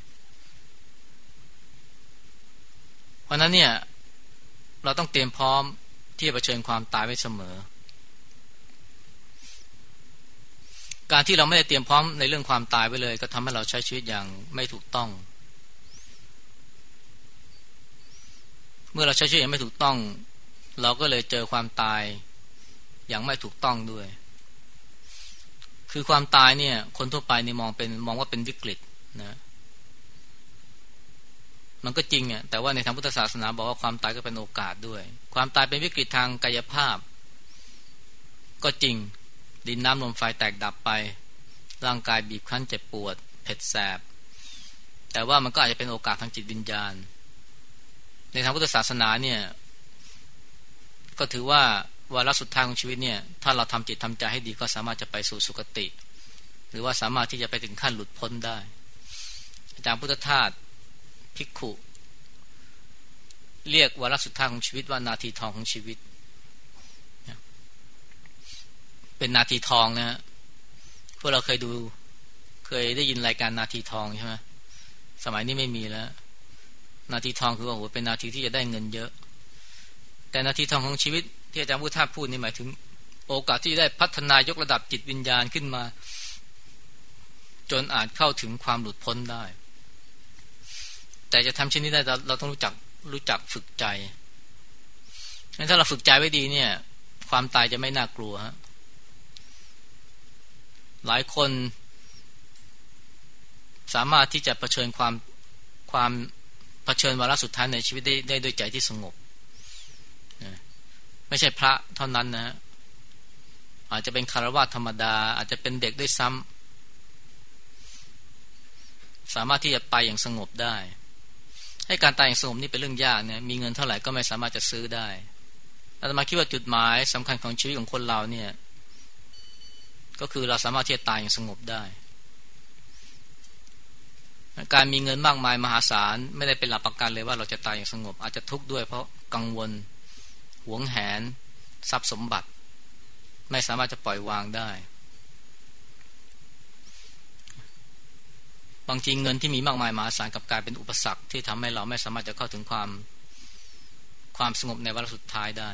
S1: เพราะนั้นเนี่ย เราต้องเตรียมพร้อมที่จะเผชิญความตายไว้เสมอ การที่เราไม่ได้เตรียมพร้อมในเรื่องความตายไว้เลย ก็ทำให้เราใช้ชีวิตอย่างไม่ถูกต้อง เมื่อเราใช้ชีวิตอย่างไม่ถูกต้อง เราก็เลยเจอความตายอย่างไม่ถูกต้องด้วย คือความตายเนี่ย คนทั่วไปนี่มองเป็นมองว่าเป็นวิกฤตนะมันก็จริงอะแต่ว่าในทางพุทธศาสนาบอกว่าความตายก็เป็นโอกาสด้วย ความตายเป็นวิกฤตทางกายภาพ ก็จริง ดินน้ำลมไฟแตกดับไป ร่างกายบีบคั้นเจ็บปวด เผ็ดแสบ แต่ว่ามันก็อาจจะเป็นโอกาสทางจิตวิญญาณ ในทางพุทธศาสนาเนี่ย ก็ถือว่า วาระสุดท้ายของชีวิตเนี่ยถ้าเราทำจิตทำใจให้ดีก็สามารถจะไปสู่สุคติ หรือว่าสามารถที่จะไปถึงขั้นหลุดพ้นได้ อาจารย์พุทธทาสภิกขุเรียกวาระสุดท้ายของชีวิตว่านาทีทองของชีวิต เป็นนาทีทองนะฮะพวกเราเคยดูเคยได้ยินรายการนาทีทองใช่ไหมสมัยนี้ไม่มีแล้ว นาทีทองคือว่าโหเป็นนาทีที่จะได้เงินเยอะ แต่นาทีทองของชีวิต ที่อาจารย์พุทธาพูดนี่หมายถึง โอกาสที่ได้พัฒนายกระดับจิตวิญญาณขึ้นมา จนอาจเข้าถึงความหลุดพ้นได้ แต่จะทำเช่นนี้ได้เราต้องรู้จักรู้จักฝึกใจงั้นถ้าเราฝึกใจไว้ดีเนี่ย ความตายจะไม่น่ากลัวฮะหลายคน สามารถที่จะะเผชิญความความเผชิญวาระสุดท้ายในชีวิตได้ได้ด้วยใจที่สงบ ไม่ใช่พระเท่านั้นนะอาจจะเป็นคารวะธรรมดา อาจจะเป็นเด็กด้วยซ้ำสามารถที่จะไปอย่างสงบได้ ให้การตายอย่างสงบนี่เป็นเรื่องยากเนี่ยมีเงินเท่าไหร่ก็ไม่สามารถจะซื้อได้อาตมาคิดว่าจุดหมายสำคัญของชีวิตของคนเราเนี่ย ก็คือเราสามารถที่จะตายอย่างสงบได้ การมีเงินมากมายมหาศาลไม่ได้เป็นหลักประกันเลยว่าเราจะตายอย่างสงบ อาจจะทุกข์ด้วยเพราะกังวล หวงแหน ทรัพย์สมบัติ ไม่สามารถจะปล่อยวางได้ บางทีเงินที่มีมากมายมหาศาลกับกลายเป็นอุปสรรคที่ทำให้เราไม่สามารถจะเข้าถึงความความสงบในวาระสุดท้ายได้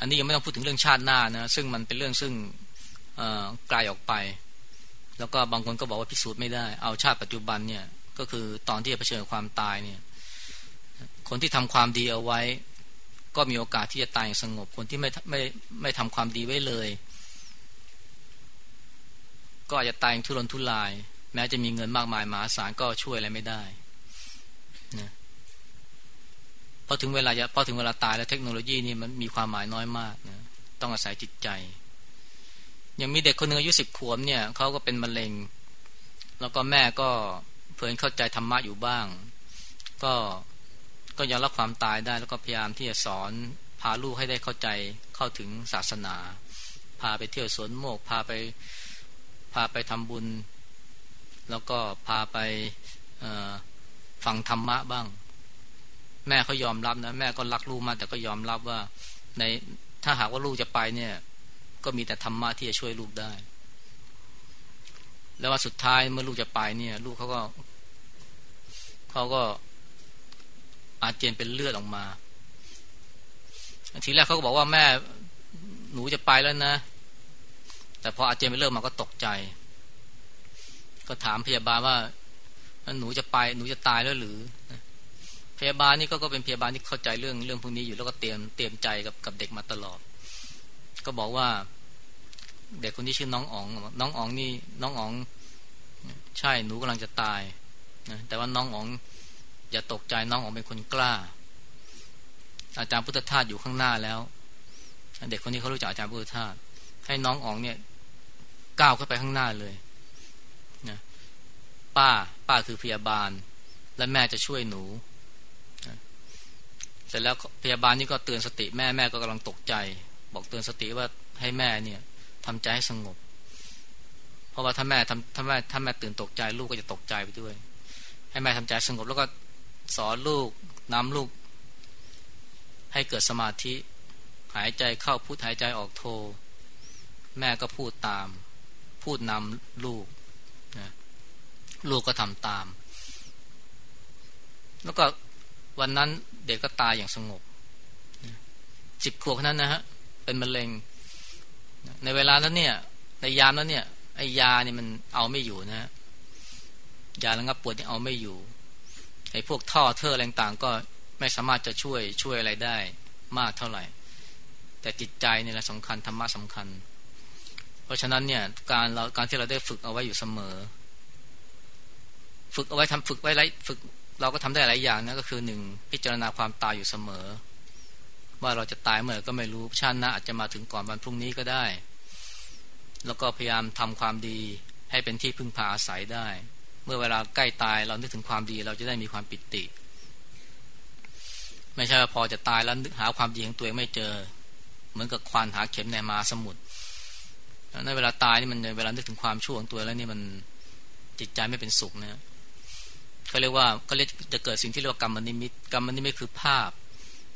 S1: อันนี้ยังไม่ต้องพูดถึงเรื่องชาติหน้านะ ซึ่งมันเป็นเรื่องซึ่งไกลออกไป แล้วก็บางคนก็บอกว่าพิสูจน์ไม่ได้ เอาชาติปัจจุบันเนี่ย ก็คือตอนที่จะเผชิญความตายเนี่ย คนที่ทำความดีเอาไว้ ก็มีโอกาสที่จะตายอย่างสงบ คนที่ไม่ไม่ไม่ทำความดีไว้เลย ก็อาจจะตายอย่างทุรนทุราย แม้จะมีเงินมากมายมหาศาลก็ช่วยอะไรไม่ได้นะพอถึงเวลาจะพอถึงเวลาตายแล้วเทคโนโลยีนี่มันมีความหมายน้อยมากนะต้องอาศัยจิตใจยังมีเด็กคนหนึ่งอายุสิบขวบเนี่ยเขาก็เป็นมะเร็ง แล้วก็แม่ก็เพิ่นเข้าใจธรรมะอยู่บ้าง ก็ ก็ยอมรับความตายได้แล้วก็พยายามที่จะสอนพาลูกให้ได้เข้าใจเข้าถึงศาสนา พาไปเที่ยวสวนโมก พาไปพาไปทำบุญ แล้วก็พาไปฟังธรรมะบ้าง แม่เขายอมรับนะแม่ก็รักลูกมากแต่ก็ยอมรับว่าในถ้าหากว่าลูกจะไปเนี่ย ก็มีแต่ธรรมะที่จะช่วยลูกได้ แล้วว่าสุดท้ายเมื่อลูกจะไปเนี่ย ลูกเขาก็เขาก็ อาเจียนเป็นเลือดออกมา ทีแรกเขาก็บอกว่าแม่หนูจะไปแล้วนะ แต่พออาเจียนเป็นเลือดมาก็ตกใจ ก็ถามพยาบาลว่าหนูจะไปหนูจะตายแล้วหรือพยาบาลนี่ก็ก็เป็นพยาบาลที่เข้าใจเรื่องเรื่องพวกนี้อยู่แล้วก็เตรียมเตรียมใจกับกับเด็กมาตลอด ก็บอกว่า เด็กคนที่ชื่อน้องอ๋อง น้องอ๋องนี่น้องอ๋อง ใช่หนูกำลังจะตายนะแต่ว่าน้องอ๋อง อย่าตกใจน้องอองเป็นคนกล้า อาจารย์พุทธทาสอยู่ข้างหน้าแล้ว เด็กคนนี้เขารู้จักอาจารย์พุทธทาสให้น้องอ๋องเนี่ยก้าวเข้าไปข้างหน้าเลยนะป้าป้าคือพยาบาล และแม่จะช่วยหนูเสร็จแล้วพยาบาลนี่ก็เตือนสติแม่แม่ก็กำลังตกใจ บอกเตือนสติว่าให้แม่เนี่ยทำใจให้สงบ เพราะว่าถ้าแม่ทำถ้าแม่ถ้าแม่ตื่นตกใจลูกก็จะตกใจไปด้วย ให้แม่ทำใจสงบแล้วก็ สอนลูกนำลูก ให้เกิดสมาธิ หายใจเข้าพูดหายใจออกโท แม่ก็พูดตาม พูดนำลูกนะลูกก็ทำตาม แล้วก็วันนั้นเด็กก็ตายอย่างสงบสิบขวบนั้นนะฮะเป็นมะเร็ง ในเวลานั้นเนี่ย ในยามนั้นเนี่ยไอ้ยาเนี่ยมันเอาไม่อยู่นะยาระงับปวดที่เอาไม่อยู่ ไอ้พวกท่อเทอร์อะไรต่างก็ไม่สามารถจะช่วยช่วยอะไรได้มากเท่าไหร่ แต่จิตใจเนี่ยแหละสำคัญธรรมะสำคัญ เพราะฉะนั้นเนี่ยการเราการที่เราได้ฝึกเอาไว้อยู่เสมอ ฝึกเอาไว้ทำฝึกไว้ไรฝึกเราก็ทำได้หลายอย่างนะก็คือหนึ่งพิจารณาความตายอยู่เสมอ ว่าเราจะตายเมื่อก็ไม่รู้ชาติหน้าอาจจะมาถึงก่อนวันพรุ่งนี้ก็ได้ แล้วก็พยายามทำความดีให้เป็นที่พึ่งพาอาศัยได้ เมื่อเวลาใกล้ตายเรานึกถึงความดีเราจะได้มีความปิติ ไม่ใช่ว่าพอจะตายแล้วนึกหาความดีของตัวเองไม่เจอ เหมือนกับควานหาเข็มในมาสมุทรในเวลาตายนี่มันเวลานึกถึงความชั่วของตัวแล้วนี่มันจิตใจไม่เป็นสุขนะเขาเรียกว่าก็เรียกจะเกิดสิ่งที่เรียกว่ากรรมนิมิตกรรมนิมิตคือภาพ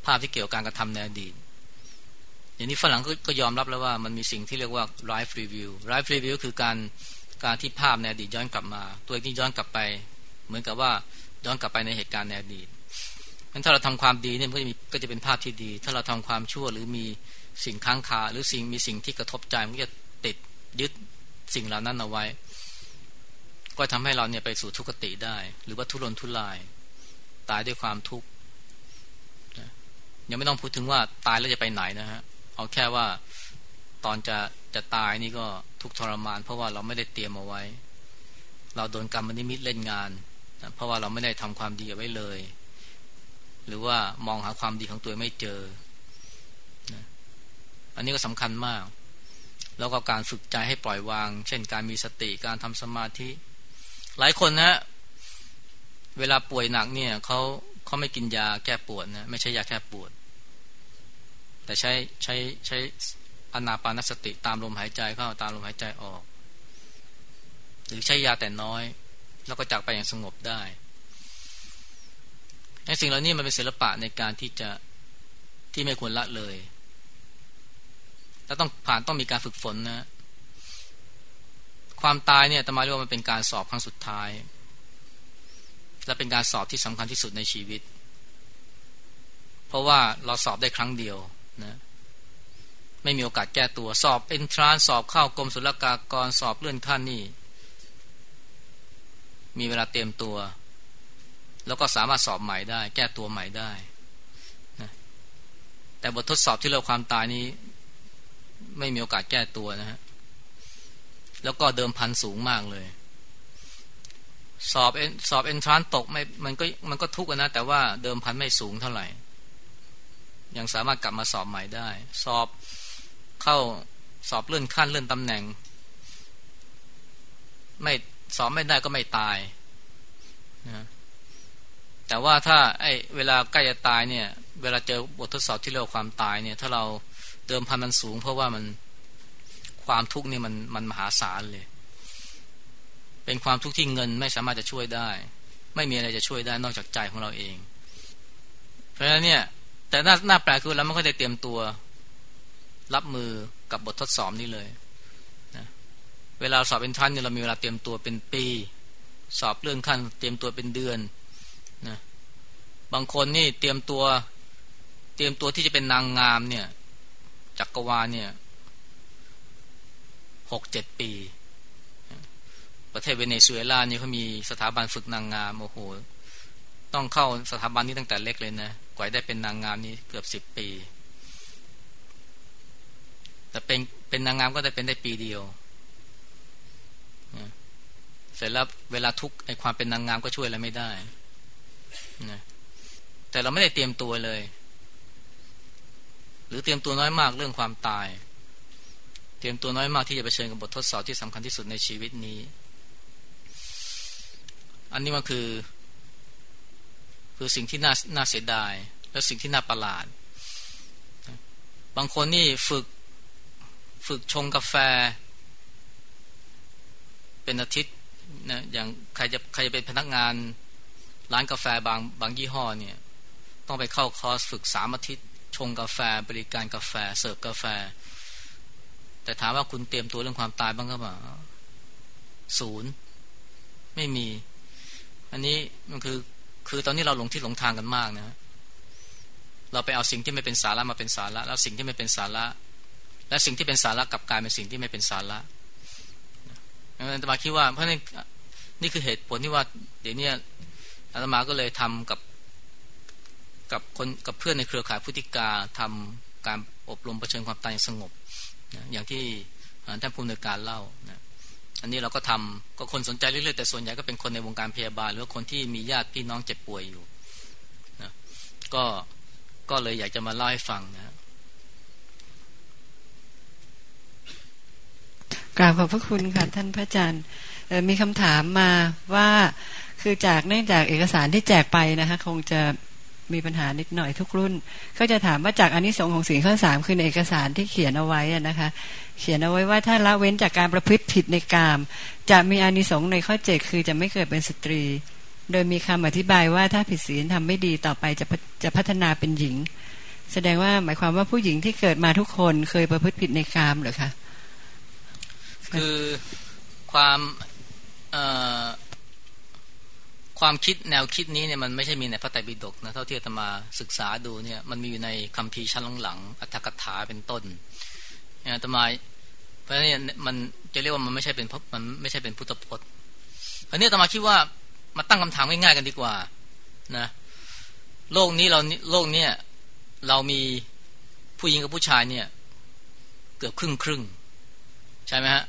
S1: ภาพที่เกี่ยวกับการกระทำในอดีตอย่างนี้ฝรั่งก็ยอมรับแล้วว่ามันมีสิ่งที่เรียกว่า life review life review คือการ การที่ภาพในอดีตย้อนกลับมา ตัวเองย้อนกลับไป เหมือนกับว่าย้อนกลับไปในเหตุการณ์ในอดีตงั้นถ้าเราทำความดีเนี่ยก็จะมีก็จะเป็นภาพที่ดี ถ้าเราทำความชั่วหรือมีสิ่งค้างคาหรือสิ่งมีสิ่งที่กระทบใจมันก็จะติดยึดสิ่งเหล่านั้นเอาไว้ ก็ทำให้เราเนี่ยไปสู่ทุกขติได้ หรือว่าทุรนทุราย ตายด้วยความทุกข์ยังไม่ต้องพูดถึงว่าตายแล้วจะไปไหนนะฮะเอาแค่ว่า ตอนจะจะตายนี่ก็ทุกทรมาน เพราะว่าเราไม่ได้เตรียมเอาไว้ เราโดนกรรมนิมิตเล่นงานนะเพราะว่าเราไม่ได้ทำความดีเอาไว้เลย หรือว่ามองหาความดีของตัวไม่เจอนะอันนี้ก็สำคัญมาก แล้วก็การฝึกใจให้ปล่อยวาง เช่น การมีสติการทำสมาธิ หลายคนนะเวลาป่วยหนักเนี่ยเขาเขาไม่กินยาแก้ปวดนะไม่ใช่ยาแก้ปวด แต่ใช้ใช้ใช้ อนาปานสติตามลมหายใจเข้าตามลมหายใจออก หรือใช้ยาแต่น้อย แล้วก็จากไปอย่างสงบได้ไอ้สิ่งเหล่านี้มันเป็นศิลปะในการที่จะที่ไม่ควรละเลยแล้วต้องผ่านต้องมีการฝึกฝนนะ ความตายเนี่ยตมาเรียกว่ามันเป็นการสอบครั้งสุดท้าย และเป็นการสอบที่สำคัญที่สุดในชีวิต เพราะว่าเราสอบได้ครั้งเดียวนะ ไม่มีโอกาสแก้ตัวสอบเอนทรานสอบเข้ากรมศุลกากรสอบเลื่อนขั้นนี่ มีเวลาเตรียมตัว แล้วก็สามารถสอบใหม่ได้ แก้ตัวใหม่ได้นะแต่บททดสอบที่เราความตายนี้ ไม่มีโอกาสแก้ตัวนะฮะแล้วก็เดิมพันสูงมากเลย สอบเอนสอบเอนทรานตกไม่มันก็มันก็ทุกข์นะ แต่ว่าเดิมพันไม่สูงเท่าไหร่ยังสามารถกลับมาสอบใหม่ได้ สอบ เข้าสอบเลื่อนขั้นเลื่อนตำแหน่ง ไม่สอบไม่ได้ก็ไม่ตายนะแต่ว่าถ้าไอ้เวลาใกล้จะตายเนี่ย เวลาเจอบททดสอบที่เรียกความตายเนี่ย ถ้าเราเดิมพันมันสูง เพราะว่ามันความทุกข์นี่มันมันมหาศาลเลย เป็นความทุกข์ที่เงินไม่สามารถจะช่วยได้ ไม่มีอะไรจะช่วยได้นอกจากใจของเราเอง เพราะฉะนั้นเนี่ย แต่หน้าหน้าแปลกคือเราไม่ค่อยได้เตรียมตัว รับมือกับบททดสอบนี้เลยนะเวลาสอบเป็นชั้นเนี่ยเรามีเวลาเตรียมตัวเป็นปี สอบเรื่องขั้นเตรียมตัวเป็นเดือนนะบางคนนี่เตรียมตัว เตรียมตัวที่จะเป็นนางงามเนี่ยจักรวาลเนี่ยหกเจ็ดปี ประเทศเวเนซุเอลานี่เขามีสถาบันฝึกนางงามโอ้โห ต้องเข้าสถาบันนี้ตั้งแต่เล็กเลยนะ กว่าได้เป็นนางงามนี้เกือบสิบปี แต่เป็นเป็นนางงามก็ได้เป็นได้ปีเดียว เสร็จแล้วเวลาทุกไอความเป็นนางงามก็ช่วยอะไรไม่ได้นะแต่เราไม่ได้เตรียมตัวเลย หรือเตรียมตัวน้อยมากเรื่องความตาย เตรียมตัวน้อยมากที่จะไปเชิญกับบททดสอบที่สำคัญที่สุดในชีวิตนี้ อันนี้มันคือ คือสิ่งที่น่าน่าเสียดาย และสิ่งที่น่าประหลาด บางคนนี่ฝึก ฝึกชงกาแฟ เป็นอาทิตย์นะอย่างใครจะใครจะเป็นพนักงานร้านกาแฟบางบางยี่ห้อเนี่ยต้องไปเข้าคอร์สฝึกสามอาทิตย์ ชงกาแฟบริการกาแฟ เสิร์ฟกาแฟ แต่ถามว่าคุณเตรียมตัวเรื่องความตายบ้างก็เปล่าศูนย์ไม่มี อันนี้มันคือคือตอนนี้เราหลงที่หลงทางกันมากนะ เราไปเอาสิ่งที่ไม่เป็นสาระมาเป็นสาระ แล้วสิ่งที่ไม่เป็นสาระ และสิ่งที่เป็นสาระกลับกลายเป็นสิ่งที่ไม่เป็นสาระอาตมาคิดว่า เพราะนี่นี่คือเหตุผลที่ว่า เดี๋ยวนี้อาตมาก็เลยทำกับกับคนกับเพื่อนในเครือข่ายพุทธิกาทำการอบรมประชิญความตายอย่างสงบนะอย่างที่ท่านผู้อำนวยการเล่านะอันนี้เราก็ทำก็คนสนใจเรื่อยๆแต่ส่วนใหญ่ก็เป็นคนในวงการพยาบาล หรือว่าคนที่มีญาติพี่น้องเจ็บป่วยอยู่นะก็ก็เลยอยากจะมาเล่าให้ฟังนะ
S2: กราบขอบพระคุณค่ะท่านพระอาจารย์มีคำถามมาว่าคือจากเนื่องจากเอกสารที่แจกไปนะคะคงจะมีปัญหานิดหน่อยทุกรุ่น ก็จะถามว่าจากอนนิสงส์ของสิ่งข้อสามคือในเอกสารที่เขียนเอาไว้นะคะ เขียนเอาไว้ว่าถ้าละเว้นจากการประพฤติผิดในกาม จะมีอานิสงส์ในข้อเจ็ดคือจะไม่เกิดเป็นสตรี โดยมีคำอธิบายว่าถ้าผิดศีลทำไม่ดีต่อไปจะจะพัฒนาเป็นหญิง แสดงว่าหมายความว่าผู้หญิงที่เกิดมาทุกคนเคยประพฤติผิดในกามหรือคะ
S1: คือความความคิดแนวคิดนี้เนี่ยมันไม่ใช่มีในพระไตรปิฎกนะเท่าที่อาตมาศึกษาดูเนี่ยมันมีอยู่ในคัมภีร์ชั้นหลังๆอัตถกถาเป็นต้นอาตมาเพราะฉะนั้นมันจะเรียกว่ามันไม่ใช่เป็นมันไม่ใช่เป็นพุทธพจน์อันนี้ตมาคิดว่ามาตั้งคำถามง่ายๆกันดีกว่านะโลกนี้เราโลกเนี้ยเรามีผู้หญิงกับผู้ชายเนี่ย เกือบครึ่งครึ่งใช่ไหมฮะ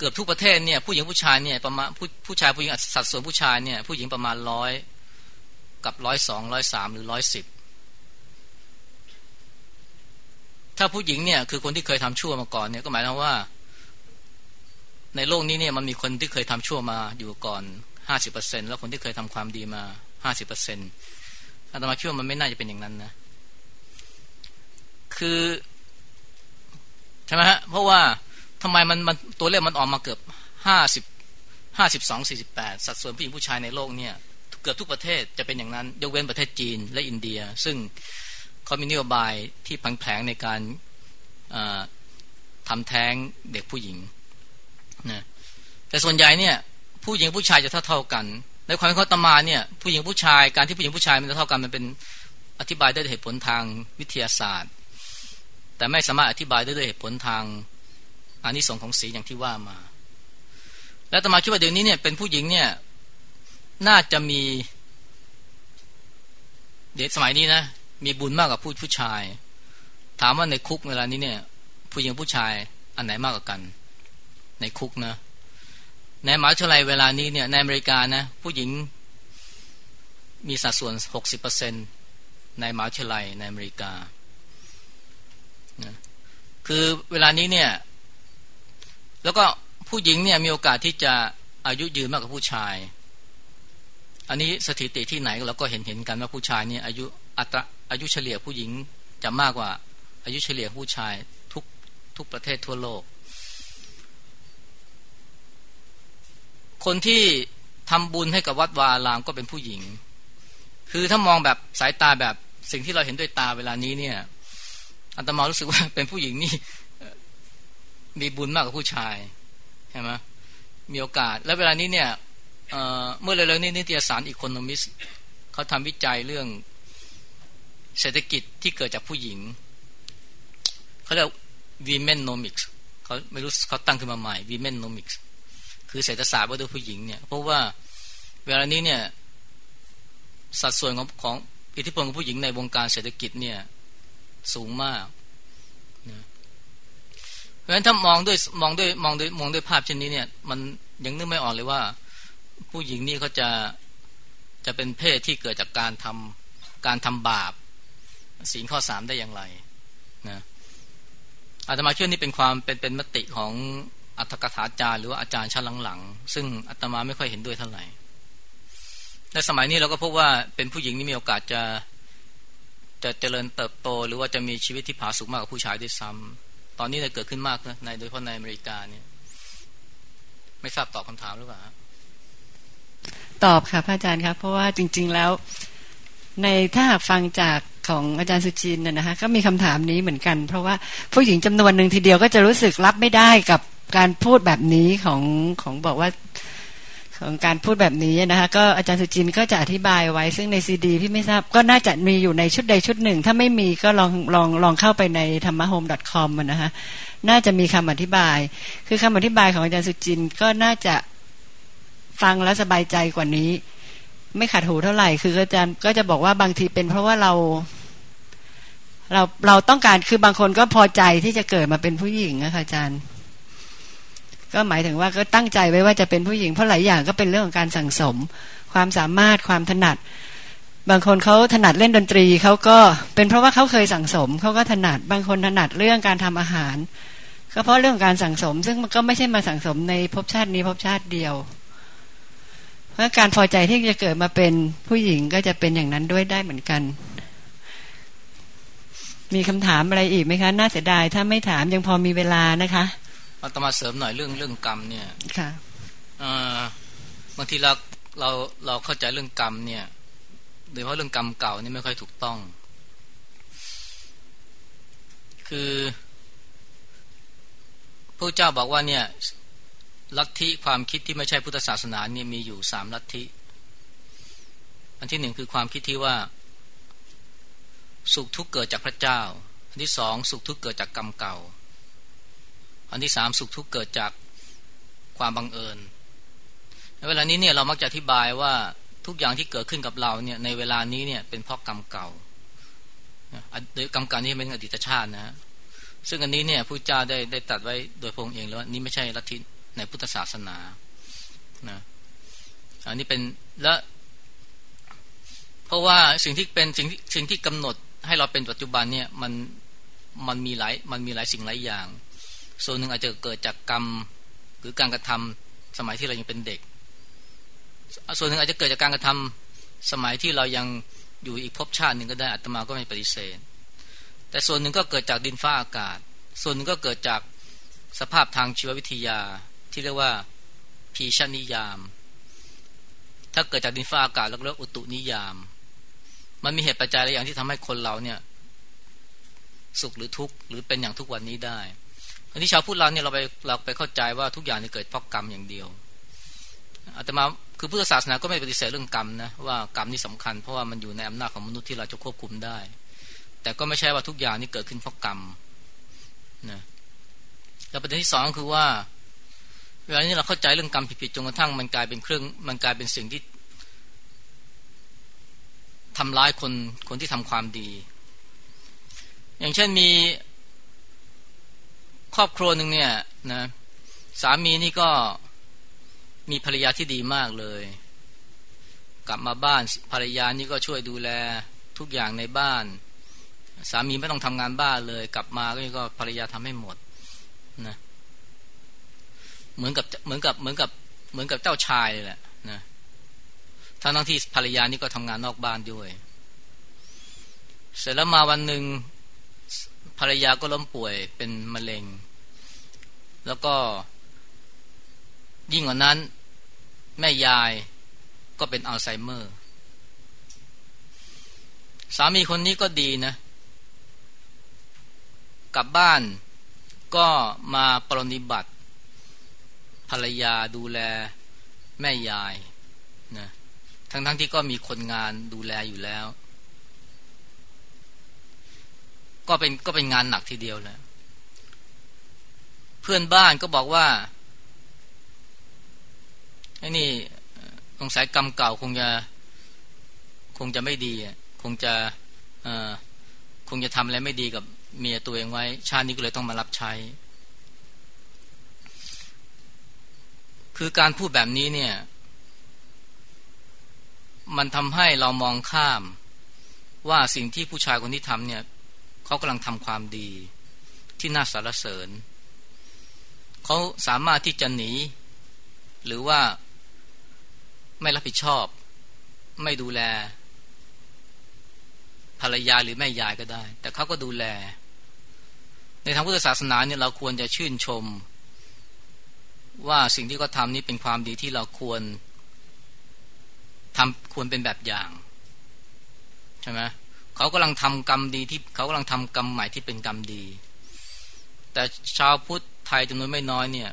S1: เกือบทุกประเทศเนี่ยผู้หญิงผู้ชายเนี่ยประมาณผู้ผู้ชายผู้หญิงสัดส่วนผู้ชายเนี่ยผู้หญิงประมาณร้อยกับร้อยสองร้อยสามหรือร้อยสิบถ้าผู้หญิงเนี่ยคือคนที่เคยทำชั่วมาก่อนเนี่ยก็หมายถึงว่า ในโลกนี้เนี่ยมันมีคนที่เคยทำชั่วมาอยู่ก่อนห้าสิบเปอร์เซ็นแล้วคนที่เคยทำความดีมาห้าสิบเปอร์เซ็นต์อาตมาคิดว่ามันไม่น่าจะเป็นอย่างนั้นนะ คือใช่ไหมฮะเพราะว่า ทำไมมันมันตัวเลขมันออกมาเกือบห้าสิบห้าสิบสองสี่สิบแปดสัดส่วนผู้หญิงผู้ชายในโลกเนี่ยเกือบทุกประเทศจะเป็นอย่างนั้น ยกเว้นประเทศจีนและอินเดีย ซึ่งเขามีนโยบายที่พังแผงในการทำแท้งเด็กผู้หญิงนะแต่ส่วนใหญ่เนี่ยผู้หญิงผู้ชายจะเท่าเท่ากัน ในความเข้าตมาเนี่ยผู้หญิงผู้ชายการที่ผู้หญิงผู้ชายมันจะเท่ากันมันเป็นอธิบายได้ด้วยเหตุผลทางวิทยาศาสตร์ แต่ไม่สามารถอธิบายได้ด้วยเหตุผลทาง อานิสงส์ของสีอย่างที่ว่ามา แล้วตมาคิดว่าเดี๋ยวนี้เนี่ยเป็นผู้หญิงเนี่ยน่าจะมี เด็กสมัยนี้นะมีบุญมากกว่าผู้ผู้ชาย ถามว่าในคุกเวลานี้เนี่ย ผู้หญิงผู้ชายอันไหนมากกว่ากัน ในคุกนะในมหาวิทยาลัยเวลานี้เนี่ยในอเมริกานะผู้หญิงมีสัดส่วนหกสิบเปอร์เซ็นในมหาวิทยาลัยในอเมริกานะคือเวลานี้เนี่ย แล้วก็ผู้หญิงเนี่ยมีโอกาสที่จะอายุยืนมากกว่าผู้ชาย อันนี้สถิติที่ไหนเราก็เห็นเห็นกันว่าผู้ชายเนี่ยอายุอัตราอายุเฉลี่ยผู้หญิงจะมากกว่า อายุเฉลี่ยผู้ชายทุกทุกประเทศทั่วโลก คนที่ทำบุญให้กับวัดวาลามก็เป็นผู้หญิง คือถ้ามองแบบสายตาแบบสิ่งที่เราเห็นด้วยตาเวลานี้เนี่ยอัตมารู้สึกว่าเป็นผู้หญิงนี่ มีบุญมากกว่าผู้ชายใช่ไหมมีโอกาส แล้วเวลานี้เนี่ยเมื่อเร็วๆนี้นิตยสารอีโคโนมิสเขาทำวิจัยเรื่องเศรษฐกิจที่เกิดจากผู้หญิง เขาเรียก womenomics เขาไม่รู้เขาตั้งขึ้นมาใหม่ womenomics คือเศรษฐศาสตร์ว่าด้วยผู้หญิงเนี่ย เพราะว่าเวลานี้เนี่ย สัดส่วนของของอิทธิพลของผู้หญิงในวงการเศรษฐกิจเนี่ยสูงมาก เพราะฉะนั้นถ้ามองด้วยมองด้วยมองด้วยมองด้วยภาพเช่นนี้เนี่ย มันยังนึกไม่ออกเลยว่า ผู้หญิงนี่เขาจะจะเป็นเพศที่เกิดจากการทำการทำบาปศีลข้อสามได้อย่างไรนะอาตมาเชื่อนี่เป็นความเป็นเป็นมติของอัตถกถาจารย์หรือว่าอาจารย์ชั้นหลังๆ ซึ่งอาตมาไม่ค่อยเห็นด้วยเท่าไหร่ในสมัยนี้เราก็พบว่าเป็นผู้หญิงนี่มีโอกาสจะจะเจริญเติบโต หรือว่าจะมีชีวิตที่ผาสุกมากกว่าผู้ชายด้วยซ้ำ ตอนนี้เนี่ยเกิดขึ้นมากนะในโดยเฉพาะในอเมริกาเนี่ย ไม่ทราบตอบคำถามหรือเปล่า
S2: ตอบค่ะพระอาจารย์ครับ เพราะว่าจริง ๆแล้ว ในถ้าหากฟังจากของอาจารย์สุจินน่ยนะคะก็มีคำถามนี้เหมือนกัน เพราะว่าผู้หญิงจำนวนหนึ่งทีเดียวก็จะรู้สึกรับไม่ได้กับการพูดแบบนี้ของของบอกว่า ของการพูดแบบนี้นะคะ ก็อาจารย์สุจินก็จะอธิบายไว้ ซึ่งในซีดีพี่ไม่ทราบก็น่าจะมีอยู่ในชุดใดชุดหนึ่ง ถ้าไม่มีก็ลองลองลองเข้าไปในธรรมะโฮม .com นะคะน่าจะมีคำอธิบาย คือคำอธิบายของอาจารย์สุจินก็น่าจะฟังแล้วสบายใจกว่านี้ ไม่ขัดหูเท่าไหร่ คืออาจารย์ก็จะบอกว่าบางทีเป็นเพราะว่าเราเราเราต้องการคือบางคนก็พอใจที่จะเกิดมาเป็นผู้หญิงนะคะอาจารย์ ก็หมายถึงว่าก็ตั้งใจไว้ว่าจะเป็นผู้หญิงเพราะหลายอย่างก็เป็นเรื่องของการสั่งสม ความสามารถความถนัด บางคนเขาถนัดเล่นดนตรีเขาก็เป็นเพราะว่าเขาเคยสั่งสมเขาก็ถนัดบางคนถนัดเรื่องการทำอาหาร ก็เพราะเรื่องการสั่งสม ซึ่งมันก็ไม่ใช่มาสั่งสมในภพชาตินี้ภพชาติเดียว เพราะการพอใจที่จะเกิดมาเป็นผู้หญิงก็จะเป็นอย่างนั้นด้วยได้เหมือนกันมีคำถามอะไรอีกไหมคะ น่าเสียดาย ถ้าไม่ถามยังพอมีเวลานะคะ
S1: อาตมาเสริมหน่อยเรื่องเรื่องกรรมเนี่ย
S2: ค่ะ
S1: บางทีเราเราเราเข้าใจเรื่องกรรมเนี่ยโดยเฉพาะเรื่องกรรมเก่านี่ไม่ค่อยถูกต้อง คือพระเจ้าบอกว่าเนี่ยลัทธิความคิดที่ไม่ใช่พุทธศาสนาเนี่ยมีอยู่สามลัทธิ อันที่หนึ่งคือความคิดที่ว่า สุขทุกข์เกิดจากพระเจ้า อันที่สองสุขทุกข์เกิดจากกรรมเก่า อันที่สามสุขทุกข์เกิดจากความบังเอิญเวลานี้เนี่ยเรามักจะอธิบายว่าทุกอย่างที่เกิดขึ้นกับเราเนี่ยในเวลานี้เนี่ยเป็นเพราะกรรมเก่าโดยกรรมเก่านี้เป็นอดีตชาตินะซึ่งอันนี้เนี่ยพระเจ้าได้ได้ตัดไว้โดยพระองค์เองแล้วนี่ไม่ใช่ลัทธิในพุทธศาสนานะอันนี้เป็นและเพราะว่าสิ่งที่เป็นสิ่งสิ่งที่กำหนดให้เราเป็นปัจจุบันเนี่ยมันมันมีหลายมันมีหลายสิ่งหลายอย่าง ส่วนหนึ่งอาจจะเกิดจากกรรมหรือการกระทำสมัยที่เรายังเป็นเด็ก ส่วนหนึ่งอาจจะเกิดจากการกระทำสมัยที่เรายังอยู่อีกภพชาติหนึ่งก็ได้อัตมาก็ไม่ปฏิเสธ แต่ส่วนหนึ่งก็เกิดจากดินฟ้าอากาศ ส่วนหนึ่งก็เกิดจากสภาพทางชีววิทยาที่เรียกว่าพีชนิยาม ถ้าเกิดจากดินฟ้าอากาศแล้วเรียกอุตุนิยาม มันมีเหตุปัจจัยอะไรอย่างที่ทำให้คนเราเนี่ย สุขหรือทุกข์หรือเป็นอย่างทุกวันนี้ได้ อันที่ชาวพุทธเราเนี่ยเราไปเราไปเข้าใจว่าทุกอย่างนี่เกิดเพราะกรรมอย่างเดียวอาตมาคือพุทธศาสนาก็ไม่ปฏิเสธเรื่องกรรมนะว่ากรรมนี่สำคัญเพราะว่ามันอยู่ในอำนาจของมนุษย์ที่เราจะควบคุมได้ แต่ก็ไม่ใช่ว่าทุกอย่างนี่เกิดขึ้นเพราะกรรมนะแล้วประเด็นที่สองคือว่าเวลานี้เราเข้าใจเรื่องกรรมผิดๆจนกระทั่งมันกลายเป็นเครื่องมันกลายเป็นสิ่งที่ทำร้ายคนคนที่ทำความดี อย่างเช่นมี รอบครัวหนึ่งเนี่ยนะสามีนี่ก็มีภรรยาที่ดีมากเลย กลับมาบ้านภรรยานี่ก็ช่วยดูแลทุกอย่างในบ้าน สามีไม่ต้องทำงานบ้านเลย กลับมาก็ภรรยาทำให้หมดนะเหมือนกับเหมือนกับเหมือนกับเหมือนกับเจ้าชายเลยแหละนะทั้งทั้งที่ภรรยานี่ก็ทำงานนอกบ้านด้วย เสร็จแล้วมาวันหนึ่งภรรยาก็ล้มป่วยเป็นมะเร็ง แล้วก็ยิ่งกว่านั้น แม่ยายก็เป็นอัลไซเมอร์ สามีคนนี้ก็ดีนะ กลับบ้านก็มาปรนิบัติ ภรรยาดูแลแม่ยายนะทั้งๆทที่ก็มีคนงานดูแลอยู่แล้ว ก็เป็นก็เป็นงานหนักทีเดียวแหละ พื่อนบ้านก็บอกว่าไอ้นี่สงสัยกรรมเก่าคงจะคงจะไม่ดีคงจะคงจะทำอะไรไม่ดีกับเมียตัวเองไว้ ชาตินี้ก็เลยต้องมารับใช้ คือการพูดแบบนี้เนี่ย มันทำให้เรามองข้ามว่าสิ่งที่ผู้ชายคนที่ทำเนี่ยเขากำลังทำความดีที่น่าสรรเสริญ เขาสามารถที่จะหนี หรือว่าไม่รับผิดชอบ ไม่ดูแล ภรรยาหรือแม่ยายก็ได้ แต่เขาก็ดูแล ในทางพุทธศาสนาเนี่ยเราควรจะชื่นชม ว่าสิ่งที่เขาทำนี้เป็นความดีที่เราควรทำควรเป็นแบบอย่าง ใช่ไหมเขากำลังทำกรรมดีที่เขากำลังทำกรรมใหม่ที่เป็นกรรมดี แต่ชาวพุทธ ไทยจำนวนไม่น้อยเนี่ย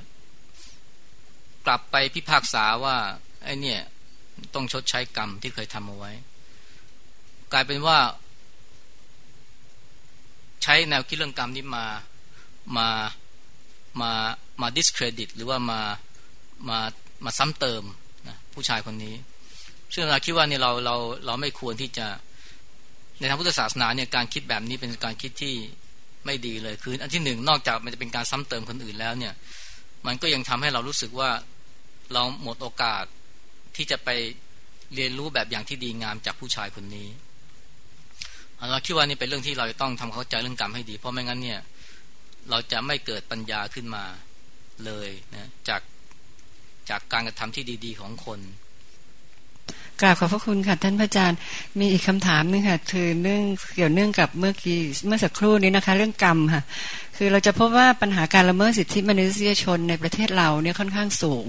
S1: กลับไปพิพากษาว่าไอ้เนี่ยต้องชดใช้กรรมที่เคยทำเอาไว้ กลายเป็นว่า ใช้แนวคิดเรื่องกรรมนี้มามามามา discredit หรือว่ามามามาซ้ำเติมนะผู้ชายคนนี้ ซึ่งเราคิดว่าเนี่ยเราเราเราไม่ควรที่จะในทางพุทธศาสนาเนี่ยการคิดแบบนี้เป็นการคิดที่ ไม่ดีเลยคืออันที่หนึ่งนอกจากมันจะเป็นการซ้ำเติมคนอื่นแล้วเนี่ย มันก็ยังทำให้เรารู้สึกว่าเราหมดโอกาสที่จะไปเรียนรู้แบบอย่างที่ดีงามจากผู้ชายคนนี้เราคิดว่านี่เป็นเรื่องที่เราต้องทำเข้าใจเรื่องกรรมให้ดี เพราะไม่งั้นเนี่ย เราจะไม่เกิดปัญญาขึ้นมาเลยนะจากจากการกระทำที่ดี ๆ ของคน
S2: กราบขอบพระคุณค่ะท่านพระอาจารย์มีอีกคำถามนึงค่ะคือเรื่องเกี่ยวเนื่องกับเมื่อกี้เมื่อสักครู่นี้นะคะ เรื่องกรรมค่ะ คือเราจะพบว่าปัญหาการละเมิดสิทธิมนุษยชนในประเทศเราเนี่ยค่อนข้างสูง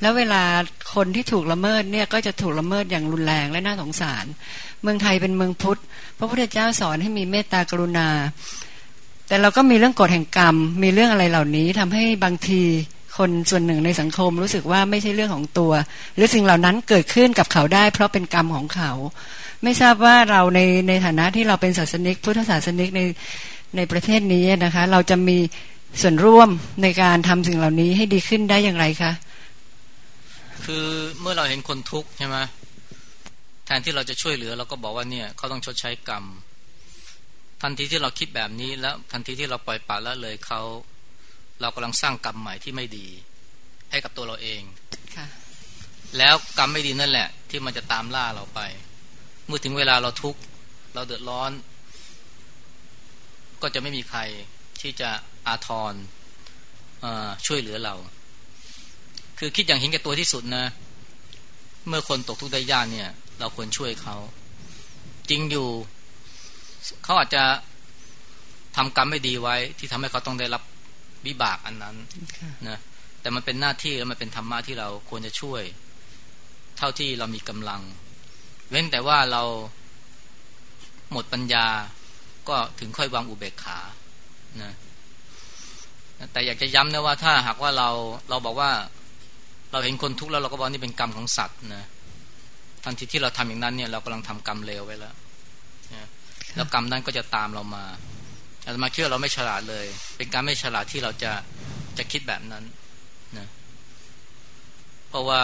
S2: แล้วเวลาคนที่ถูกละเมิดเนี่ยก็จะถูกละเมิดอย่างรุนแรงและน่าสงสาร เมืองไทยเป็นเมืองพุทธพระพุทธเจ้าสอนให้มีเมตตากรุณา แต่เราก็มีเรื่องกฎแห่งกรรม มีเรื่องอะไรเหล่านี้ทำให้บางที คนส่วนหนึ่งในสังคมรู้สึกว่าไม่ใช่เรื่องของตัว หรือสิ่งเหล่านั้นเกิดขึ้นกับเขาได้ เพราะเป็นกรรมของเขา ไม่ทราบว่าเราในในฐานะที่เราเป็นศาสนิก พุทธศาสนิกในในประเทศนี้นะคะ เราจะมีส่วนร่วมในการทำสิ่งเหล่านี้ให้ดีขึ้นได้อย่างไรคะ
S1: คือเมื่อเราเห็นคนทุกข์ใช่ไหมแทนที่เราจะช่วยเหลือเราก็บอกว่าเนี่ยเขาต้องชดใช้กรรม ทันทีที่เราคิดแบบนี้แล้วทันทีที่เราปล่อยปละละเลยเขา เรากำลังสร้างกรรมใหม่ที่ไม่ดี ให้กับตัวเราเอง
S2: ค่ะ
S1: แล้วกรรมไม่ดีนั่นแหละ ที่มันจะตามล่าเราไป เมื่อถึงเวลาเราทุกข์เราเดือดร้อน ก็จะไม่มีใครที่จะอาทรช่วยเหลือเรา คือคิดอย่างเห็นแก่ตัวที่สุดนะ เมื่อคนตกทุกข์ได้ยากเนี่ย เราควรช่วยเขาจริงอยู่เขาอาจจะทำกรรมไม่ดีไว้ ที่ทำให้เขาต้องได้รับ วิบากอันนั้นนะแต่มันเป็นหน้าที่แล้วมันเป็นธรรมะที่เราควรจะช่วย เท่าที่เรามีกำลัง เว้นแต่ว่าเราหมดปัญญาก็ถึงค่อยวางอุเบกขานะแต่อยากจะย้ำนะว่าถ้าหากว่าเราเราบอกว่าเราเห็นคนทุกข์แล้วเราก็บอกนี่เป็นกรรมของสัตว์นะทันทีที่เราทำอย่างนั้นเนี่ยเรากำลังทำกรรมเลวไว้แล้วนะแล้วกรรมนั้นก็จะตามเรามา อาตมาคิดว่าเราไม่ฉลาดเลย เป็นการไม่ฉลาดที่เราจะจะคิดแบบนั้นนะเพราะว่า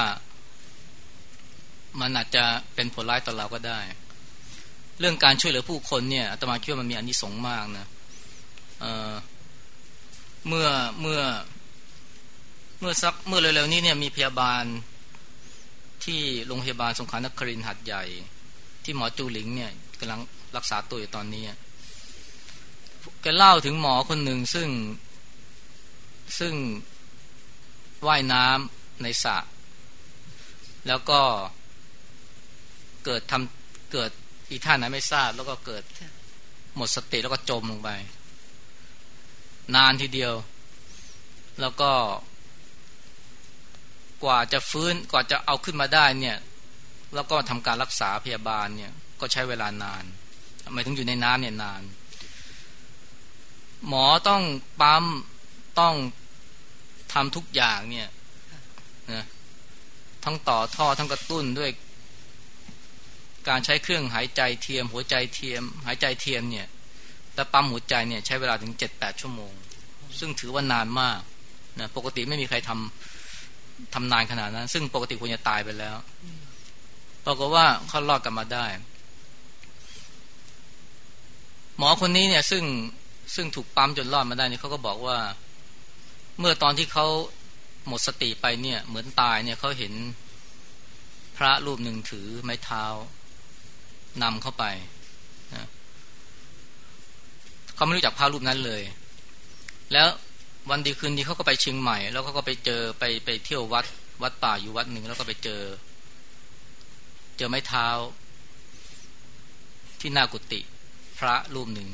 S1: มันอาจจะเป็นผลร้ายต่อเราก็ได้ เรื่องการช่วยเหลือผู้คนเนี่ยอาตมาคิดว่ามันมีอนนิสงส์มากนะเเมื่อเมื่อเมื่อสักเมื่อเร็วๆนี้เนี่ยมีพยาบาลที่โรงพยาบาลสงขลานครินหัดใหญ่ ที่หมอจูหลิงเนี่ยกำลังรักษาตัวอยู่ตอนนี้ แกเล่าถึงหมอคนหนึ่งซึ่งซึ่งว่ายน้ำในสระแล้วก็เกิดทำเกิดอีท่าไหนไม่ทราบ แล้วก็เกิดหมดสติแล้วก็จมลงไป นานทีเดียว แล้วก็ กว่าจะฟื้นกว่าจะเอาขึ้นมาได้เนี่ย แล้วก็ทำการรักษาพยาบาลเนี่ย ก็ใช้เวลานานหมายถึงอยู่ในน้ำเนี่ยนาน หมอต้องปั๊มต้องทำทุกอย่างเนี่ยนะทั้งต่อท่อทั้งกระตุ้นด้วยการใช้เครื่องหายใจเทียม หัวใจเทียม หายใจเทียมเนี่ยแต่ปั๊มหัวใจเนี่ยใช้เวลาถึงเจ็ดแปดชั่วโมง ซึ่งถือว่านานมากนะปกติไม่มีใครทำทำนานขนาดนั้น ซึ่งปกติควรจะตายไปแล้วปรากฏว่าเขารอดกลับมาได้ หมอคนนี้เนี่ยซึ่ง ซึ่งถูกปั๊มจนรอดมาได้นี่เขาก็บอกว่า เมื่อตอนที่เขาหมดสติไปเนี่ย เหมือนตายเนี่ยเขาเห็นพระรูปหนึ่งถือไม้เท้านำเข้าไปนะเขาไม่รู้จักพระรูปนั้นเลย แล้ววันดีคืนดีเขาก็ไปเชียงใหม่ แล้วเขาก็ไปเจอไปไปเที่ยววัดวัดป่าอยู่วัดหนึ่งแล้วก็ไปเจอ เจอไม้เท้า ที่หน้ากุฏิพระรูปหนึ่ง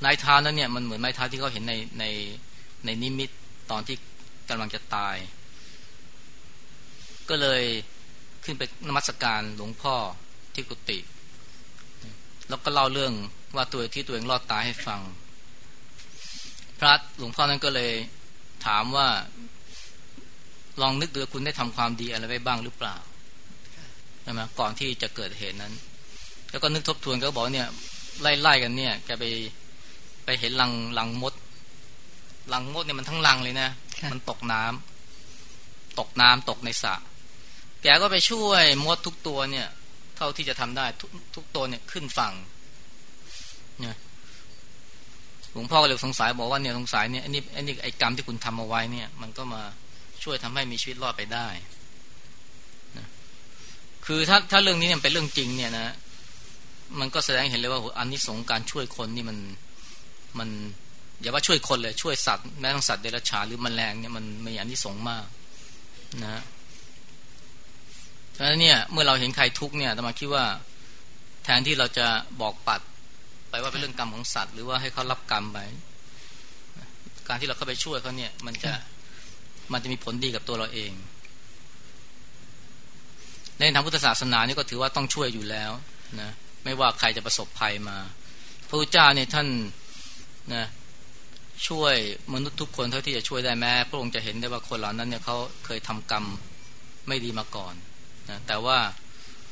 S1: ไม้เท้านั้นเนี่ยมันเหมือนไม้เท้าที่เขาเห็นในในในนิมิตตอนที่กำลังจะตาย ก็เลยขึ้นไปนมัสการหลวงพ่อที่กุฏิแล้วก็เล่าเรื่องว่าตัวที่ตัวเองรอดตายให้ฟัง พระหลวงพ่อนั้นก็เลยถามว่าลองนึกดูคุณได้ทำความดีอะไรไว้บ้างหรือเปล่าใช่ไหมก่อนที่จะเกิดเหตุนั้น แล้วก็นึกทบทวนก็บอกเนี่ยไล่ๆกันเนี่ยแกไป ไปเห็นลังลังมดลังมดเนี่ยมันทั้งลังเลยนะมันตกน้ำตกน้ำตกในสระแกก็ไปช่วยมดทุกตัวเนี่ย เท่าที่จะทำได้ทุกทุกตัวเนี่ยขึ้นฝั่งเนี่ยลวงพ่อก็เลยสงสัยบอกว่าเนี่ยสงสัยเนี่ยอันนี้อันนี้ไอ้กรรมที่คุณทำเอาไว้เนี่ย มันก็มาช่วยทำให้มีชีวิตรอดไปได้นะคือถ้าถ้าเรื่องนี้เนี่ยเป็นเรื่องจริงเนี่ยนะมันก็แสดงเห็นเลยว่าอันนี้สงการช่วยคนนี่มัน มันอย่าว่าช่วยคนเลยช่วยสัตว์แม้ทั้งสัตว์เดรัจฉานหรือมแมลงเนี่ยมันมีอันนี้สงมากนะเพราะฉะนั้นเนี่ยเมื่อเราเห็นใครทุกเนี่ยตมาคิดว่าแทนที่เราจะบอกปัดไปว่าเป็นเรื่องกรรมของสัตว์ หรือว่าให้เขารับกรรมไปการที่เราเข้าไปช่วยเขาเนี่ย มันจะมันจะมีผลดีกับตัวเราเอง ในทางพุทธศาสนานี่ก็ถือว่าต้องช่วยอยู่แล้วนะไม่ว่าใครจะประสบภัยมาพระพุทธเจ้าเนี่ยท่าน นะช่วยมนุษย์ทุกคนเท่าที่จะช่วยได้แม้พระองค์จะเห็นได้ว่าคนเหล่านั้นเนี่ยเขาเคยทำกรรมไม่ดีมาก่อนนะแต่ว่า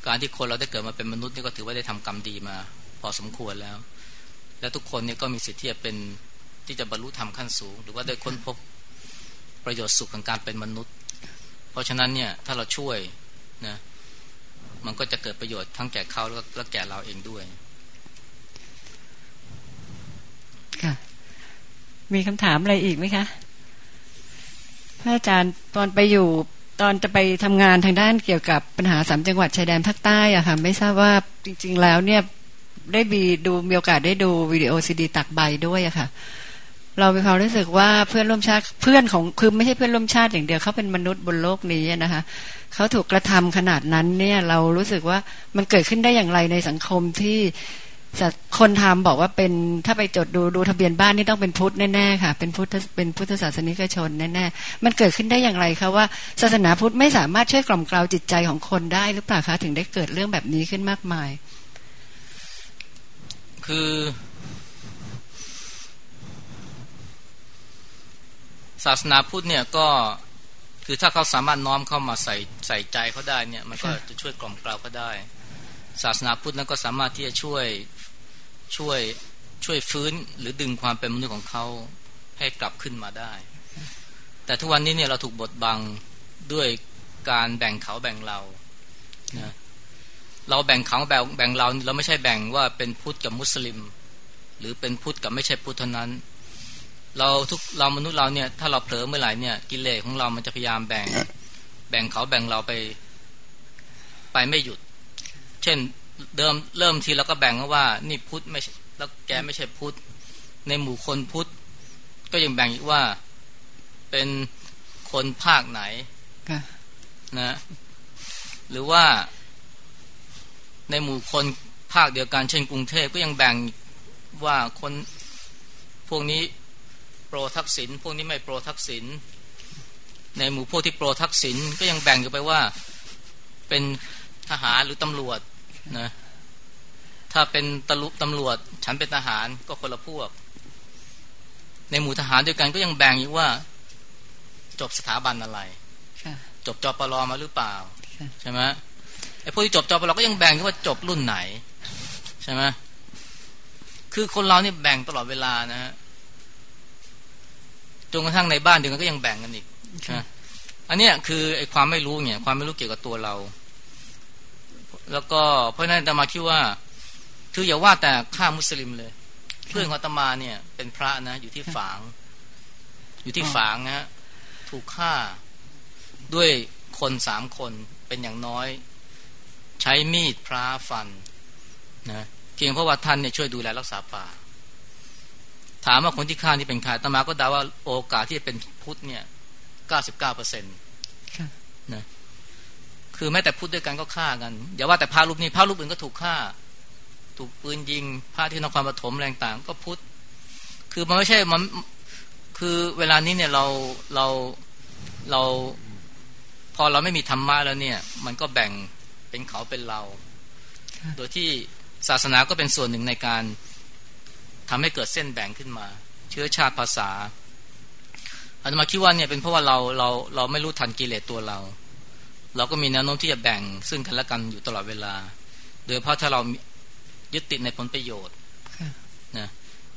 S1: การที่คนเราได้เกิดมาเป็นมนุษย์นี่ก็ถือว่าได้ทำกรรมดีมา พอสมควรแล้ว และทุกคนเนี่ยก็มีสิทธิ์ที่จะเป็นที่จะบรรลุธรรมขั้นสูง หรือว่าได้ค้นพบประโยชน์สุขของการเป็นมนุษย์ เพราะฉะนั้นเนี่ยถ้าเราช่วยนะมันก็จะเกิดประโยชน์ทั้งแก่เขาและแก่เราเองด้วย
S2: ค่ะ มีคำถามอะไรอีกไหมคะพระอาจารย์ตอนไปอยู่ตอนจะไปทำงานทางด้านเกี่ยวกับปัญหาสามจังหวัดชายแดนภาคใต้อะค่ะไม่ทราบว่าจริง ๆ แล้วเนี่ยได้มีดูมีโอกาสได้ดูวิดีโอซีดีตักใบด้วยอะค่ะ เรามีความรู้สึกว่าเพื่อนร่วมชาติเพื่อนของคือไม่ใช่เพื่อนร่วมชาติอย่างเดียวเขาเป็นมนุษย์บนโลกนี้นะคะเขาถูกกระทำขนาดนั้นเนี่ยเรารู้สึกว่ามันเกิดขึ้นได้อย่างไรในสังคมที่ คนทำบอกว่าเป็นถ้าไปจดดูดูทะเบียนบ้านนี่ต้องเป็นพุทธแน่ๆค่ะ เป็นพุทธเป็นพุทธศาสนิกชนแน่ๆมันเกิดขึ้นได้อย่างไรคะว่าศาสนาพุทธไม่สามารถช่วยกล่อมกล่าวจิตใจของคนได้หรือเปล่าคะถึงได้เกิดเรื่องแบบนี้ขึ้นมากมาย
S1: คือ ศาสนาพุทธเนี่ยก็คือถ้าเขาสามารถน้อมเข้ามาใส่ใส่ใจเขาได้เนี่ย มันก็จะช่วยกล่อมกล่าวเขาได้ศาสนาพุทธนั้นก็สามารถที่จะช่วย ช่วยช่วยฟื้นหรือดึงความเป็นมนุษย์ของเขาให้กลับขึ้นมาได้ แต่ทุกวันนี้เนี่ยเราถูกบดบังด้วยการแบ่งเขาแบ่งเรานะเราแบ่งเขาแบ่งแบ่งเราเราไม่ใช่แบ่งว่าเป็นพุทธกับมุสลิม หรือเป็นพุทธกับไม่ใช่พุทธเท่านั้น เราทุกเรามนุษย์เราเนี่ยถ้าเราเผลอเมื่อไหร่เนี่ยกิเลสของเรามันจะพยายามแบ่ง แบ่งเขาแบ่งเราไป ไปไม่หยุด เช่น เดิมเริ่มทีเราก็แบ่งว่า นี่พุทธไม่แล้วแกไม่ใช่พุทธในหมู่คนพุทธก็ยังแบ่งอีกว่าเป็นคนภาคไหนนะหรือว่าในหมู่คนภาคเดียวกันเช่นกรุงเทพก็ยังแบ่งว่าคนพวกนี้โปรทักษิณพวกนี้ไม่โปรทักษิณในหมู่พวกที่โปรทักษิณก็ยังแบ่งอยู่ไปว่าเป็นทหารหรือตำรวจ นะถ้าเป็นตลุตำรวจ ฉันเป็นทหารก็คนละพวก ในหมู่ทหารด้วยกันก็ยังแบ่งอีกว่า จบสถาบันอะไรจบจปรมาหรือเปล่าใช่ไหมไอ้พวกที่จบจปรก็ยังแบ่งว่าจบรุ่นไหนใช่ไหมคือคนเราเนี่ยแบ่งตลอดเวลานะฮะจนกระทั่งในบ้านเดียวกันก็ยังแบ่งกันอีกอันนี้คือไอ้ความไม่รู้เนี่ย ความไม่รู้เกี่ยวกับตัวเรา แล้วก็เพราะนั้นตมาคิดว่า คืออย่าว่าแต่ฆ่ามุสลิมเลย เพื่อนของตมาเนี่ยเป็นพระนะอยู่ที่ฝาง อยู่ที่ฝางนะถูกฆ่าด้วยคนสามคนเป็นอย่างน้อย ใช้มีดพระฟันนะเพียงเพราะว่าท่านเนี่ยช่วยดูแลรักษาป่า ถามว่าคนที่ฆ่านี่เป็นใครตมาก็ดาว่าโอกาสที่จะเป็นพุทธเนี่ยเก้าสิบเก้าเปอร์เซ็นต์นะ คือแม้แต่พูดด้วยกันก็ฆ่ากัน อย่าว่าแต่พระรูปนี้พระรูปอื่นก็ถูกฆ่า ถูกปืนยิงพระที่นครปฐมแรงต่างก็พุทธคือมันไม่ใช่มันคือเวลานี้เนี่ยเราเราเรา พอเราไม่มีธรรมะแล้วเนี่ย มันก็แบ่งเป็นเขาเป็นเรา โดยที่ศาสนาก็เป็นส่วนหนึ่งในการทำให้เกิดเส้นแบ่งขึ้นมา เชื้อชาติภาษาอาตมาคิดว่าเนี่ยเป็นเพราะว่าเราเราเราไม่รู้ทันกิเลสตัวเรา เราก็มีแนวโน้มที่จะแบ่งซึ่งกันและกันอยู่ตลอดเวลา โดยเพราะถ้าเรายึดติดในผลประโยชน์นะ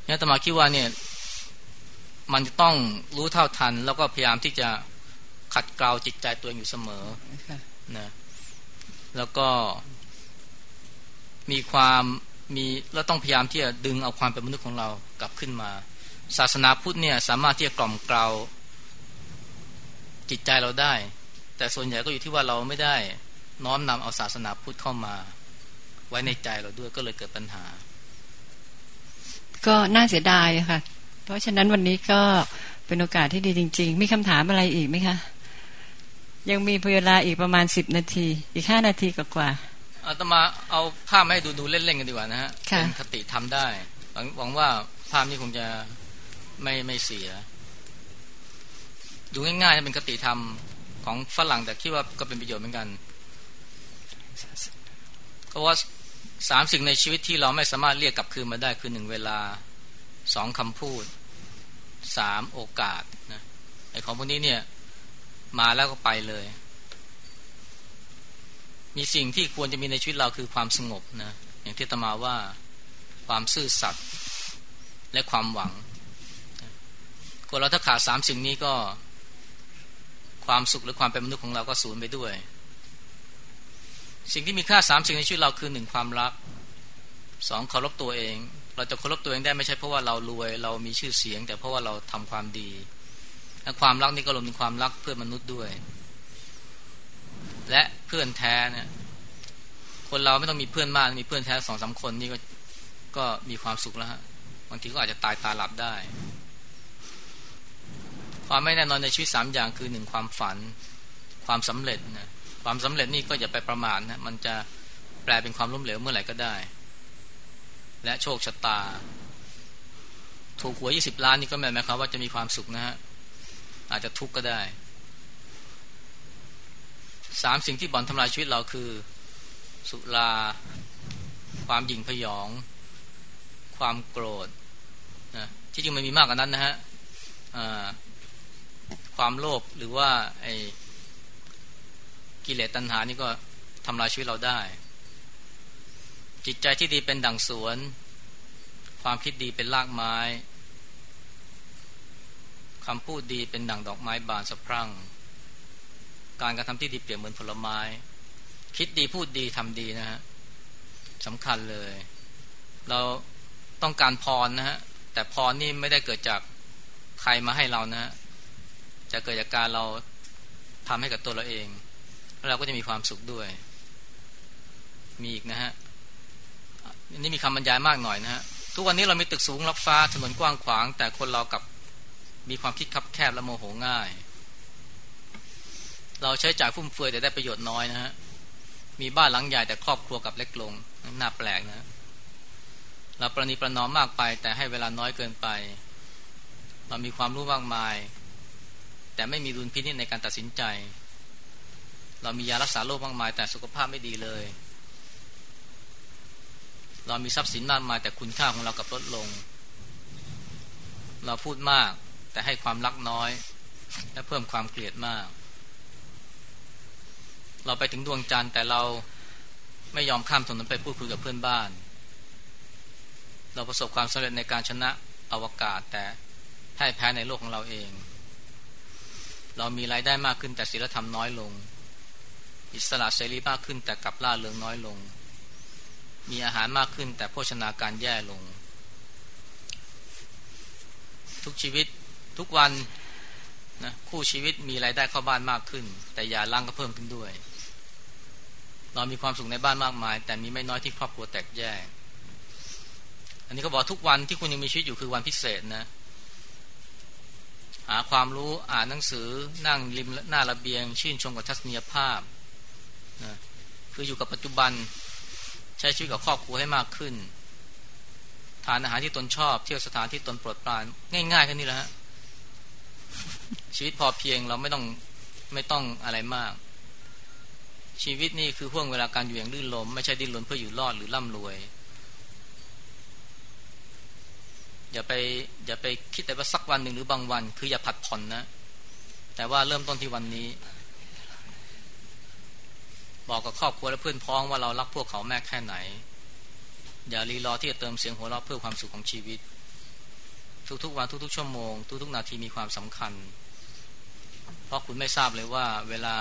S1: นี่ตมาคิดว่าเนี่ยมันจะต้องรู้เท่าทัน แล้วก็พยายามที่จะขัดเกลาจิตใจตัวเองอยู่เสมอนะแล้วก็มีความมีแล้วต้องพยายามที่จะดึงเอาความเป็นมนุษย์ของเรากลับขึ้นมา ศาสนาพุทธเนี่ยสามารถที่จะกล่อมเกลาจิตใจเราได้ แต่ส่วนใหญ่ก็อยู่ที่ว่าเราไม่ได้น้อมนำเอาศาสนาพุทธเข้ามา ไว้ในใจเราด้วยก็เลยเกิดปัญหา
S2: ก็น่าเสียดายค่ะ เพราะฉะนั้นวันนี้ก็เป็นโอกาสที่ดีจริง ๆ มีคำถามอะไรอีกไหมคะ ยังมีเวลาอีกประมาณสิบนาที อีกห้านาทีกว่า
S1: อาตมาเอาภาพมาให้ดูดูเล่นๆกันดีกว่านะฮะเป็นคติทำได้หวังว่าภาพนี้คงจะไม่ไม่เสีย ดูง่ายๆเป็นคติธรรม ของฝรั่งแต่คิดว่าก็เป็นประโยชน์เหมือนกันเพราว่าสามสิ่งในชีวิตที่เราไม่สามารถเรียกกลับคืนมาได้คือหนึ่งเวลาสองคำพูดสามโอกาสนะไอ้ของพวกนี้เนี่ยมาแล้วก็ไปเลย มีสิ่งที่ควรจะมีในชีวิตเราคือความสงบนะอย่างที่ตมาว่าความซื่อสัตย์และความหวังคนเราถ้าขาดสามสิ่งนี้ก็ ความสุขหรือความเป็นมนุษย์ของเราก็สูญไปด้วย สิ่งที่มีค่าสามสิ่งในชีวิตเราคือหนึ่งความรักสองเคารพตัวเอง เราจะเคารพตัวเองได้ไม่ใช่เพราะว่าเรารวย เรามีชื่อเสียง แต่เพราะว่าเราทำความดีและความรักนี่ก็รวมถึงความรักเพื่อนมนุษย์ด้วย และเพื่อนแท้เนี่ยคนเราไม่ต้องมีเพื่อนมากมีเพื่อนแท้สองสาคนนี่ก็ก็มีความสุขแล้วฮะบางทีก็อาจจะตายตาหลับได้ ความไม่แน่นอนในชีวิตสามอย่างคือหนึ่งความฝันความสำเร็จนะความสำเร็จนี่ก็อย่าไปประมาทนะมันจะแปลเป็นความล้มเหลวเมื่อไหร่ก็ได้ และโชคชะตา ถูกหวยยี่สิบล้านนี่ก็หมายความว่าจะมีความสุขนะฮะอาจจะทุกข์ก็ได้สามสิ่งที่บ่อนทำลายชีวิตเราคือ สุรา ความหยิ่งพยอง ความโกรธนะที่จริงมันมีมากกว่านั้นนะฮะ ความโลภหรือว่าไอ้กิเลสตัณหานี่ก็ทำลายชีวิตเราได้ จิตใจที่ดีเป็นดั่งสวน ความคิดดีเป็นรากไม้คำพูดดีเป็นดั่งดอกไม้บานสะพรั่ง การกระทำที่ดีเปรียบเหมือนผลไม้ คิดดีพูดดีทำดีนะฮะสำคัญเลย เราต้องการพรนะฮะแต่พรนี่ไม่ได้เกิดจากใครมาให้เรานะฮะ จะเกิดจากการเราทำให้กับตัวเราเอง แล้วเราก็จะมีความสุขด้วย มีอีกนะฮะนี่มีคำบรรยายมากหน่อยนะฮะทุกวันนี้เรามีตึกสูงรับฟ้าถนนกว้างขวาง แต่คนเรากับมีความคิดคับแคบและโมโหง่าย เราใช้จ่ายฟุ่มเฟือยแต่ได้ประโยชน์น้อยนะฮะมีบ้านหลังใหญ่แต่ครอบครัวกับเล็กลงน่าแปลกนะเราประนีประนอมมากไป แต่ให้เวลาน้อยเกินไป เรามีความรู้มากมาย แต่ไม่มีดุลพินิจในการตัดสินใจ เรามียารักษาโรคมากมาย แต่สุขภาพไม่ดีเลย เรามีทรัพย์สินมากมายแต่คุณค่าของเรากับลดลง เราพูดมากแต่ให้ความรักน้อย และเพิ่มความเกลียดมาก เราไปถึงดวงจันทร์แต่เราไม่ยอมข้ามถนนไปพูดคุยกับเพื่อนบ้าน เราประสบความสำเร็จในการชนะอวกาศแต่ให้แพ้ในโลกของเราเอง เรามีรายได้มากขึ้นแต่ศีลธรรมน้อยลง อิสระเสรีมากขึ้นแต่กลับล่าเริงน้อยลง มีอาหารมากขึ้นแต่โภชนาการแย่ลง ทุกชีวิตทุกวันนะคู่ชีวิตมีรายได้เข้าบ้านมากขึ้น แต่ยาล่างก็เพิ่มขึ้นด้วย เรามีความสุขในบ้านมากมาย แต่มีไม่น้อยที่ครอบครัวแตกแยก อันนี้ก็บอกทุกวันที่คุณยังมีชีวิตอยู่คือวันพิเศษนะ ความรู้อ่านหนังสือนั่งริมหน้าระเบียง ชื่นชมกับทัศนียภาพนะคืออยู่กับปัจจุบันใช้ชีวิตกับครอบครัวให้มากขึ้น ทานอาหารที่ตนชอบ เที่ยวสถานที่ตนโปรดปราน ง่ายๆแค่นี้แหละฮะชีวิตพอเพียงเราไม่ต้องไม่ต้องอะไรมาก ชีวิตนี่คือห่วงเวลาการอยู่อย่างลื่นลม ไม่ใช่ดิ้นรนเพื่ออยู่รอดหรือร่ำรวย อย่าไปอย่าไปคิดแต่ว่าสักวันหนึ่งหรือบางวัน คืออย่าผัดผ่อนนะ แต่ว่าเริ่มต้นที่วันนี้ บอกกับครอบครัวและเพื่อนพ้องว่าเรารักพวกเขาแม่แค่ไหน อย่ารีรอที่จะเติมเสียงหัวเราะเพื่อความสุขของชีวิต ทุกๆวันทุกๆชั่วโมง ทุกๆนาทีมีความสำคัญ เพราะคุณไม่ทราบเลยว่า เวลา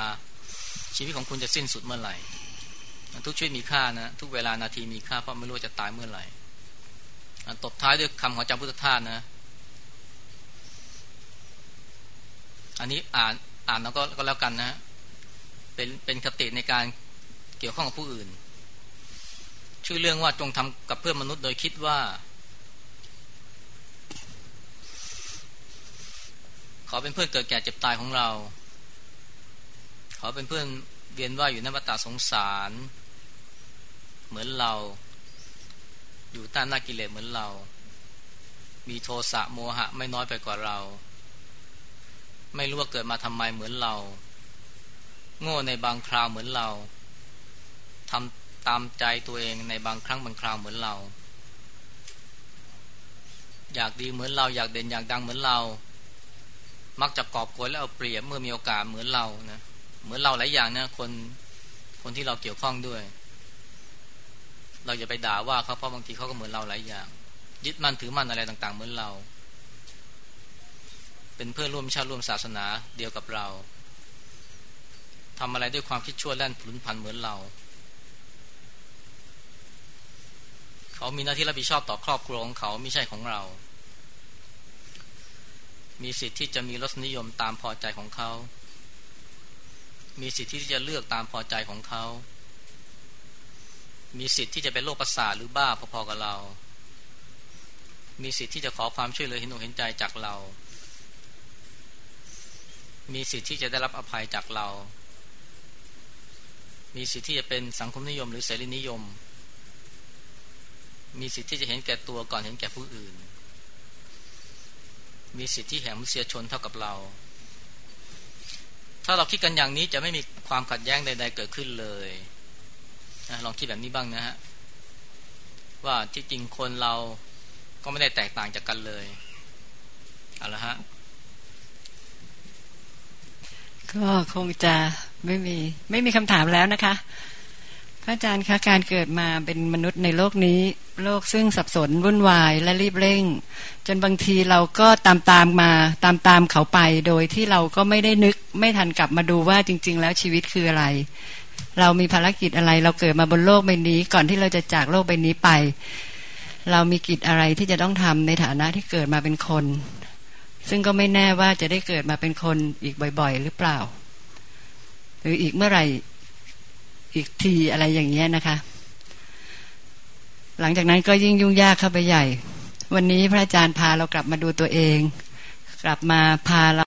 S1: ชีวิตของคุณจะสิ้นสุดเมื่อไหร่ ทุกชีวิตมีค่านะ ทุกเวลานาทีมีค่าเพราะไม่รู้จะตายเมื่อไหร่ ตบท้ายด้วยคำของจำพุทธทาสนะ อันนี้อ่านอ่านแล้วก็ก็แล้วกันนะ เป็นเป็นคติในการเกี่ยวข้องกับผู้อื่น ชื่อเรื่องว่าจงทำกับเพื่อนมนุษย์โดยคิดว่า ขอเป็นเพื่อนเกิดแก่เจ็บตายของเราขาเป็นเพื่อนเวียนว่ายอยู่ในวัฏสงสาร เหมือนเรา อยู่ใต้หน้ากิเลสเหมือนเรา มีโทสะโมหะไม่น้อยไปกว่าเรา ไม่รู้ว่าเกิดมาทำไมเหมือนเรา โง่ในบางคราวเหมือนเราทำตามใจตัวเองในบางครั้งบางคราวเหมือนเรา อยากดีเหมือนเราอยากเด่นอยากดังเหมือนเรา มักจะกอบโกยและเอาเปรียบเมื่อมีโอกาสเหมือนเรานะเหมือนเราหลายอย่างนะคนคนที่เราเกี่ยวข้องด้วย เราอย่าไปด่าว่าเขาเพราะบางทีเขาก็เหมือนเราหลายอย่าง ยึดมั่นถือมั่นอะไรต่าง ๆ เหมือนเรา เป็นเพื่อนร่วมชาติร่วมศาสนาเดียวกับเราทำอะไรด้วยความคิดชั่วแล่นผลุนพันเหมือนเรา เขามีหน้าที่รับผิดชอบต่อครอบครัวของเขาไม่ใช่ของเรา มีสิทธิ์ที่จะมีรสนิยมตามพอใจของเขา มีสิทธิ์ที่จะเลือกตามพอใจของเขา มีสิทธิ์ที่จะเป็นโรคประสาทหรือบ้าพอๆกับเรา มีสิทธิ์ที่จะขอความช่วยเหลือเห็นอกเห็นใจจากเรา มีสิทธิ์ที่จะได้รับอภัยจากเรา มีสิทธิ์ที่จะเป็นสังคมนิยมหรือเสรีนิยม มีสิทธิ์ที่จะเห็นแก่ตัวก่อนเห็นแก่ผู้อื่น มีสิทธิแห่งมนุษยชนเท่ากับเรา ถ้าเราคิดกันอย่างนี้จะไม่มีความขัดแย้งใด ๆ เกิดขึ้นเลย ลองคิดแบบนี้บ้างนะฮะว่าที่จริงคนเราก็ไม่ได้แตกต่างจากกันเลยเอาละฮะ
S2: ก็คงจะไม่มีไม่มีคำถามแล้วนะคะพระอาจารย์คะการเกิดมาเป็นมนุษย์ในโลกนี้ โลกซึ่งสับสนวุ่นวายและรีบเร่ง จนบางทีเราก็ตามตามมาตามตามเขาไป โดยที่เราก็ไม่ได้นึกไม่ทันกลับมาดูว่าจริง ๆ แล้วชีวิตคืออะไร เรามีภารกิจอะไร เราเกิดมาบนโลกใบนี้ ก่อนที่เราจะจากโลกใบนี้ไป เรามีกิจอะไรที่จะต้องทำในฐานะที่เกิดมาเป็นคน ซึ่งก็ไม่แน่ว่าจะได้เกิดมาเป็นคนอีกบ่อย ๆ หรือเปล่า หรืออีกเมื่อไหร่อีกทีอะไรอย่างเงี้ยนะคะ หลังจากนั้นก็ยิ่งยุ่งยากเข้าไปใหญ่ วันนี้พระอาจารย์พาเรากลับมาดูตัวเอง กลับมาพาเรา